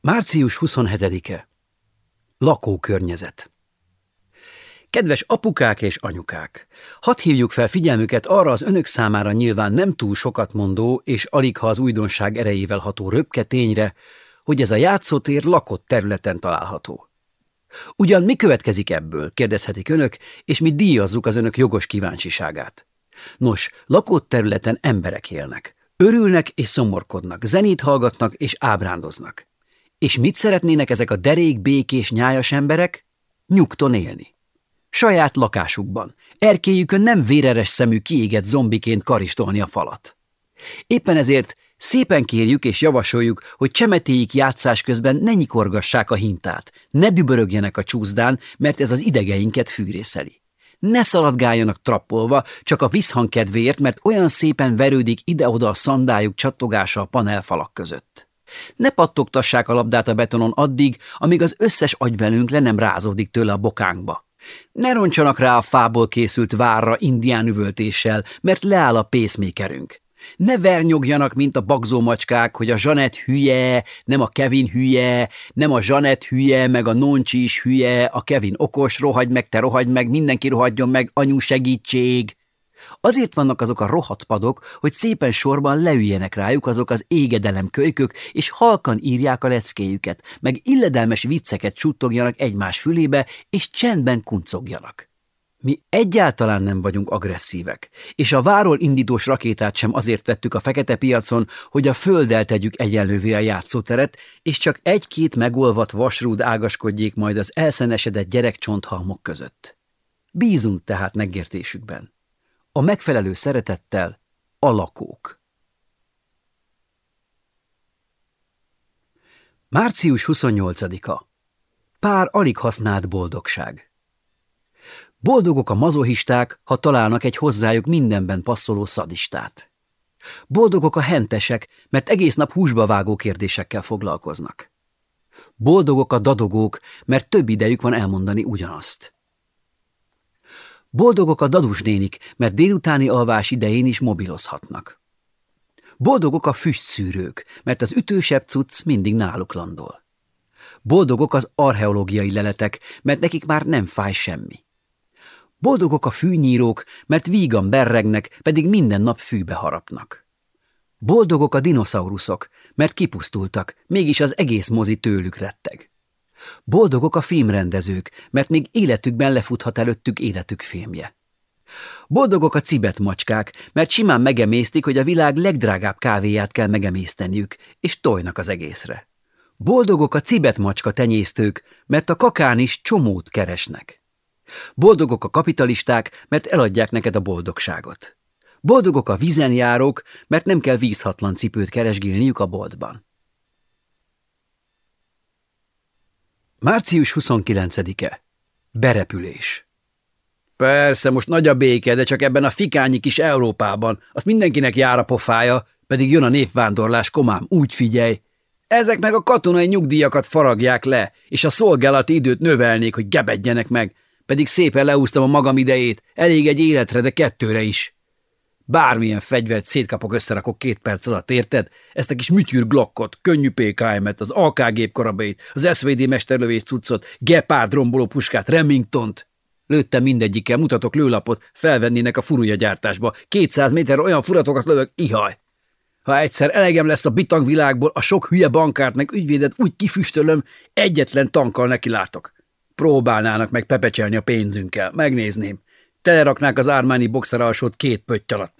Március 27-e. Lakókörnyezet. Kedves apukák és anyukák! Hadd hívjuk fel figyelmüket arra az önök számára nyilván nem túl sokat mondó és alig ha az újdonság erejével ható röpke tényre, hogy ez a játszótér lakott területen található. Ugyan mi következik ebből, kérdezhetik önök, és mi díjazzuk az önök jogos kíváncsiságát. Nos, lakott területen emberek élnek. Örülnek és szomorkodnak, zenét hallgatnak és ábrándoznak. És mit szeretnének ezek a derék, békés, nyájas emberek? Nyugton élni. Saját lakásukban, erkélyükön nem véreres szemű kiégett zombiként karistolni a falat. Éppen ezért szépen kérjük és javasoljuk, hogy csemetéik játszás közben ne nyikorgassák a hintát, ne dübörögjenek a csúszdán, mert ez az idegeinket fűrészeli. Ne szaladgáljanak trappolva, csak a visszhang kedvéért, mert olyan szépen verődik ide-oda a szandájuk csattogása a panelfalak között. Ne pattogtassák a labdát a betonon addig, amíg az összes agyvelünk le nem rázódik tőle a bokánkba. Ne roncsanak rá a fából készült várra indián üvöltéssel, mert leáll a pacemakerünk. Ne vernyogjanak, mint a bagzó macskák, hogy a Zsanett hülye, nem a Kevin hülye, nem a Zsanett hülye, meg a Noncsi is hülye, a Kevin okos, rohagy meg, te rohagy meg, mindenki rohadjon meg, anyu segítség. Azért vannak azok a rohadt padok, hogy szépen sorban leüljenek rájuk azok az égedelem kölykök, és halkan írják a leckéjüket, meg illedelmes vicceket suttogjanak egymás fülébe, és csendben kuncogjanak. Mi egyáltalán nem vagyunk agresszívek, és a váról indítós rakétát sem azért vettük a fekete piacon, hogy a földdel tegyük egyenlővé a játszóteret, és csak egy-két megolvat vasrúd ágaskodjék majd az elszenesedett gyerekcsonthalmok között. Bízunk tehát megértésükben a megfelelő szeretettel a lakók. Március 28-a. Pár alig használt boldogság. Boldogok a mazohisták, ha találnak egy hozzájuk mindenben passzoló szadistát. Boldogok a hentesek, mert egész nap húsba vágó kérdésekkel foglalkoznak. Boldogok a dadogók, mert több idejük van elmondani ugyanazt. Boldogok a dadus nénik, mert délutáni alvás idején is mobilozhatnak. Boldogok a füstszűrők, mert az ütősebb cucc mindig náluk landol. Boldogok az archeológiai leletek, mert nekik már nem fáj semmi. Boldogok a fűnyírók, mert vígan berregnek, pedig minden nap fűbe harapnak. Boldogok a dinoszauruszok, mert kipusztultak, mégis az egész mozi tőlük retteg. Boldogok a filmrendezők, mert még életükben lefuthat előttük életük filmje. Boldogok a cibet macskák, mert simán megemésztik, hogy a világ legdrágább kávéját kell megemészteniük, és tojnak az egészre. Boldogok a cibet macska tenyésztők, mert a kakán is csomót keresnek. Boldogok a kapitalisták, mert eladják neked a boldogságot. Boldogok a vizenjárók, mert nem kell vízhatlan cipőt keresgélniük a boltban. Március 29-e. Berepülés. Persze, most nagy a béke, de csak ebben a fikányi kis Európában. Azt mindenkinek jár a pofája, pedig jön a népvándorlás, komám, úgy figyelj. Ezek meg a katonai nyugdíjakat faragják le, és a szolgálati időt növelnék, hogy gebedjenek meg. Pedig szépen leúztam a magam idejét, elég egy életre, de kettőre is. Bármilyen fegyvert szétkapok, összerakok két perc alatt, érted? Ezt a kis műtyűr glokkot, könnyű PKM-et, az AK gépkarabait, az SVD mesterlövész cuccot, Gepard romboló puskát, Remingtont. Lőttem mindegyikkel, mutatok lőlapot, felvennének a furúja gyártásba. 200 méter olyan furatokat lövök, ihaj. Ha egyszer elegem lesz a bitang világból, a sok hülye bankárt meg ügyvédet úgy kifüstölöm, egyetlen tankkal neki látok. Próbálnának meg pepecselni a pénzünkkel, megnézném. Teleraknák az ármáni boxeralsót két pötty alatt.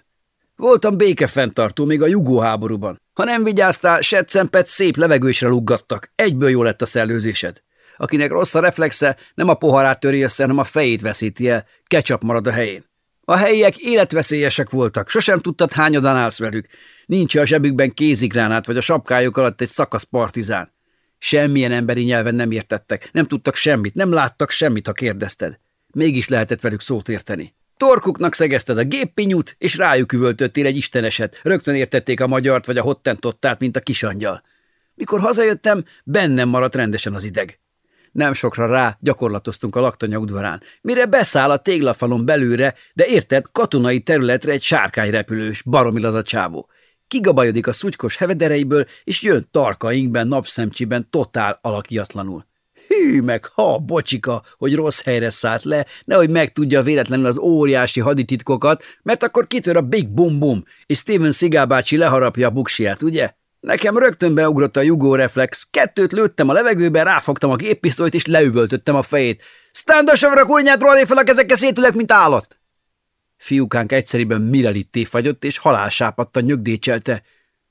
Voltam békefenntartó még a jugó háborúban. Ha nem vigyáztál, Setszempet szép levegősre luggattak. Egyből jó lett a szellőzésed. Akinek rossz a reflexe, nem a poharát töri össze, hanem a fejét veszíti el. Kecsap marad a helyén. A helyiek életveszélyesek voltak, sosem tudtad hányadan állsz velük. Nincs a zsebükben kézigránát, vagy a sapkájuk alatt egy szakasz partizán. Semmilyen emberi nyelven nem értettek, nem tudtak semmit, nem láttak semmit, ha kérdezted. Mégis lehetett velük szót érteni. Torkuknak szegezted a géppinyút, és rájuk üvöltöttél egy isteneset. Rögtön értették a magyart vagy a hottentottát, mint a kisangyal. Mikor hazajöttem, bennem maradt rendesen az ideg. Nem sokra rá gyakorlatoztunk a laktanya udvarán, mire beszáll a téglafalon belőle, de érted, katonai területre egy sárkányrepülős, baromi a csávó. Kigabajodik a szutykos hevedereiből, és jön tarkainkben, napszemcsiben, totál alakiatlanul. Hű meg, ha, bocsika, hogy rossz helyre szállt le, nehogy megtudja véletlenül az óriási hadititkokat, mert akkor kitör a Big Bum Bum, és Steven Seagal bácsi leharapja a buksiát, ugye? Nekem rögtön beugrott a jugó reflex, kettőt lőttem a levegőbe, ráfogtam a géppisztolyt, és leüvöltöttem a fejét. Stand a savra kurnyát rohannék fel a kezekkel szétülök, mint állat! Fiúkánk egyszerűen mirelitté fagyott, és halálsápadtan nyögdécselte.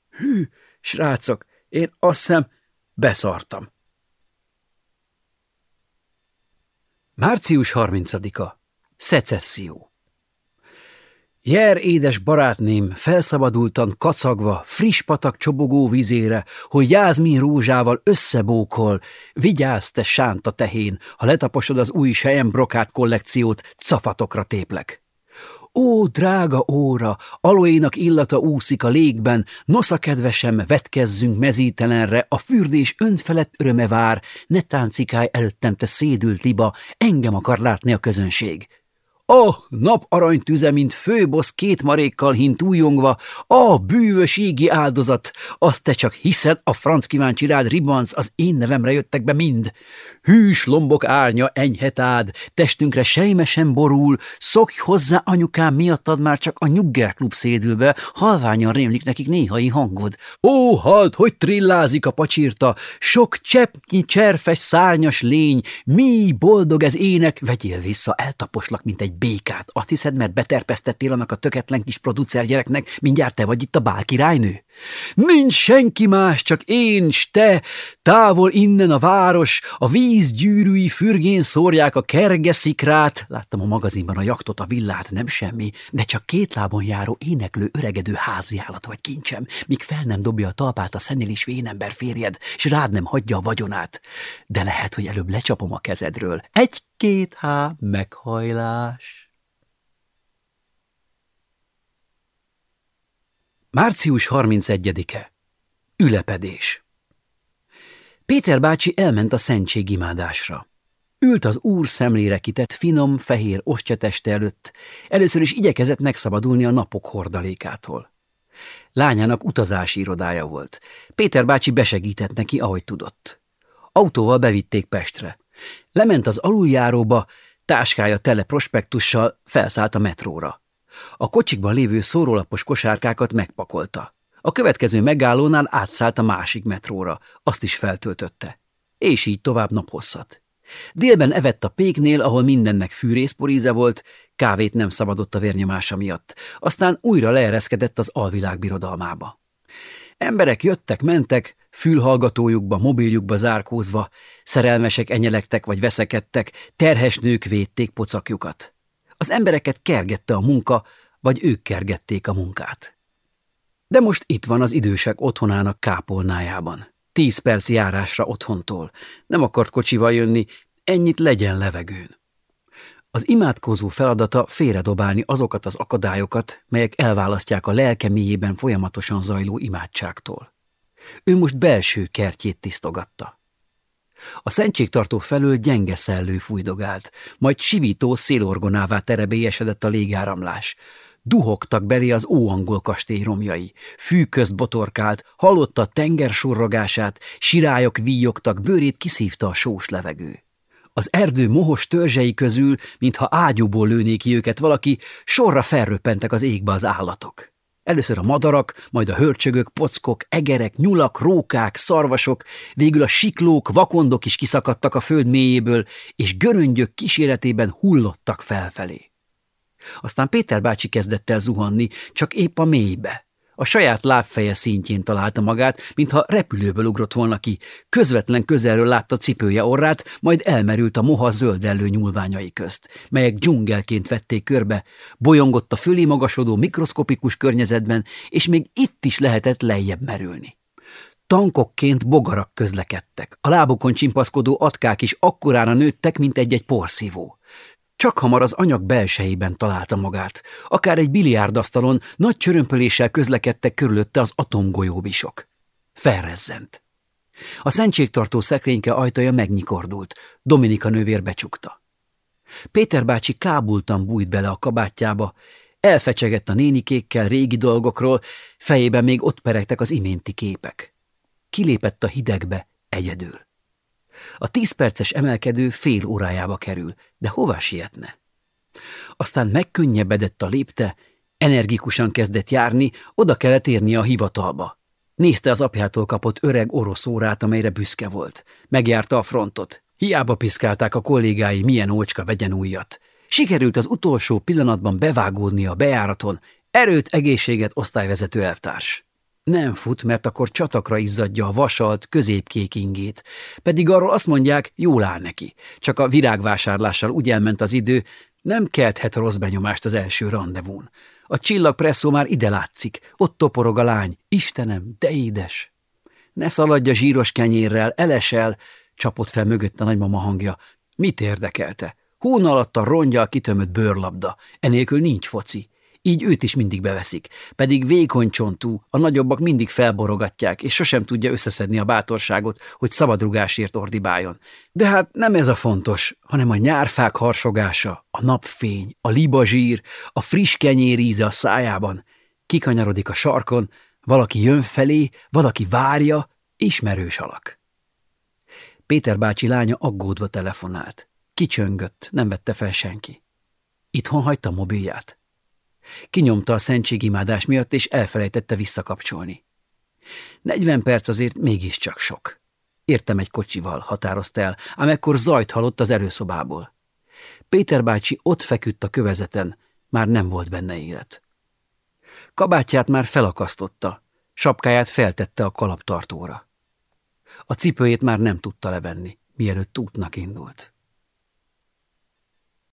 Hű, srácok, én azt hiszem, beszartam. Március 30-a. Szecesszió. Jer édes barátném felszabadultan kacagva, friss patak csobogó vizére, hogy jázmin rózsával összebókol, vigyázz te sánta tehén, ha letaposod az új sejembrokát kollekciót, cafatokra téplek. Ó, drága óra, aloénak illata úszik a légben, nosza kedvesem, vetkezzünk mezítelenre, a fürdés önfelett öröme vár, ne táncikáj előttem, te szédült liba, engem akar látni a közönség. Oh, nap aranytüze, mint főbosz két marékkal hint újongva, a oh, bűvös égi áldozat, azt te csak hiszed, a franc kíváncsi rád ribanc, az én nevemre jöttek be mind. Hűs lombok árnya enyhetád, testünkre sejmesen borul, szokj hozzá anyukám miattad már csak a nyuggerklub szédülbe, halványan rémlik nekik néhai hangod. Ó, halt, hogy trillázik a pacsirta, sok cseppnyi cserfes szárnyas lény, mi boldog ez ének, vegyél vissza, eltaposlak, mint egy békát. Azt hiszed, mert beterpesztettél annak a töketlen kis producer gyereknek, mindjárt te vagy itt a bálkirálynő? Nincs senki más, csak én, s te, távol innen a város, a víz gyűrűi fürgén szórják a kergeszikrát. Láttam a magazinban a jaktot, a villát, nem semmi, de csak két lábon járó, éneklő, öregedő háziállat vagy kincsem, míg fel nem dobja a talpát a szenélis vénember férjed, s rád nem hagyja a vagyonát. De lehet, hogy előbb lecsapom a kezedről. Egy-két há meghajlás. Március 31-e. Ülepedés. Péter bácsi elment a szentségimádásra. Ült az úr szemlére kitett finom, fehér ostjateste előtt, először is igyekezett megszabadulni a napok hordalékától. Lányának utazási irodája volt. Péter bácsi besegített neki, ahogy tudott. Autóval bevitték Pestre. Lement az aluljáróba, táskája tele prospektussal, felszállt a metróra. A kocsikban lévő szórólapos kosárkákat megpakolta. A következő megállónál átszállt a másik metróra, azt is feltöltötte. És így tovább naphosszat. Délben evett a péknél, ahol mindennek fűrészporíze volt, kávét nem szabadott a vérnyomása miatt, aztán újra leereszkedett az alvilág birodalmába. Emberek jöttek, mentek, fülhallgatójukba, mobiljukba zárkózva, szerelmesek enyelektek vagy veszekedtek, terhes nők védték pocakjukat. Az embereket kergette a munka, vagy ők kergették a munkát. De most itt van az idősek otthonának kápolnájában. Tíz perc járásra otthontól. Nem akart kocsival jönni, ennyit legyen levegőn. Az imádkozó feladata félredobálni azokat az akadályokat, melyek elválasztják a lelke mélyében folyamatosan zajló imádságtól. Ő most belső kertjét tisztogatta. A szentségtartó felől gyenge szellő fújdogált, majd sivító szélorgonává terebélyesedett a légáramlás. Duhogtak belé az óangol kastély romjai, fű közt botorkált, hallotta tenger surrogását, sirályok víjogtak, bőrét kiszívta a sós levegő. Az erdő mohos törzsei közül, mintha ágyúból lőnék ki őket valaki, sorra felröppentek az égbe az állatok. Először a madarak, majd a hörcsögök, pockok, egerek, nyulak, rókák, szarvasok, végül a siklók, vakondok is kiszakadtak a föld mélyéből, és göröngyök kíséretében hullottak felfelé. Aztán Péter bácsi kezdett el zuhanni, csak épp a mélybe. A saját lábfeje szintjén találta magát, mintha repülőből ugrott volna ki. Közvetlen közelről látta cipője orrát, majd elmerült a moha zöldellő nyúlványai közt, melyek dzsungelként vették körbe, bolyongott a fölé magasodó mikroszkopikus környezetben, és még itt is lehetett lejjebb merülni. Tankokként bogarak közlekedtek, a lábukon csimpaszkodó atkák is akkorára nőttek, mint egy-egy porszívó. Csak hamar az anyag belsejében találta magát. Akár egy biliárdasztalon nagy csörömpöléssel közlekedtek körülötte az atomgolyóbisok. Felrezzent. A szentségtartó szekrényke ajtaja megnyikordult. Dominika nővér becsukta. Péter bácsi kábultan bújt bele a kabátjába, elfecsegett a nénikékkel régi dolgokról, fejében még ott peregtek az iménti képek. Kilépett a hidegbe egyedül. A tíz perces emelkedő fél órájába kerül, de hová sietne? Aztán megkönnyebbedett a lépte, energikusan kezdett járni, oda kellett érni a hivatalba. Nézte az apjától kapott öreg orosz órát, amelyre büszke volt. Megjárta a frontot. Hiába piszkálták a kollégái, milyen ócska vegyen újat. Sikerült az utolsó pillanatban bevágódni a bejáraton. Erőt, egészséget, osztályvezető elvtárs. Nem fut, mert akkor csatakra izzadja a vasalt, középkék ingét. Pedig arról azt mondják, jól áll neki. Csak a virágvásárlással úgy elment az idő, nem kelthet rossz benyomást az első rendezvún. A csillagpresszó már ide látszik, ott toporog a lány. Istenem, de édes! Ne szaladja zsíros kenyérrel, elesel, csapott fel mögött a nagymama hangja. Mit érdekelte? Hón alatt a rongyal kitömött bőrlabda, enélkül nincs foci. Így őt is mindig beveszik, pedig vékony csontú, a nagyobbak mindig felborogatják, és sosem tudja összeszedni a bátorságot, hogy szabadrugásért ordibáljon. De hát nem ez a fontos, hanem a nyárfák harsogása, a napfény, a libazsír, a friss kenyéríze a szájában. Kikanyarodik a sarkon, valaki jön felé, valaki várja, ismerős alak. Péter bácsi lánya aggódva telefonált. Kicsöngött, nem vette fel senki. Itthon hagyta mobilját. Kinyomta a szentségimádás miatt, és elfelejtette visszakapcsolni. Negyven perc azért mégiscsak sok. Értem egy kocsival, határozta el, ám ekkor zajt halott az erőszobából. Péter bácsi ott feküdt a kövezeten, már nem volt benne élet. Kabátját már felakasztotta, sapkáját feltette a kalaptartóra. A cipőjét már nem tudta levenni, mielőtt útnak indult.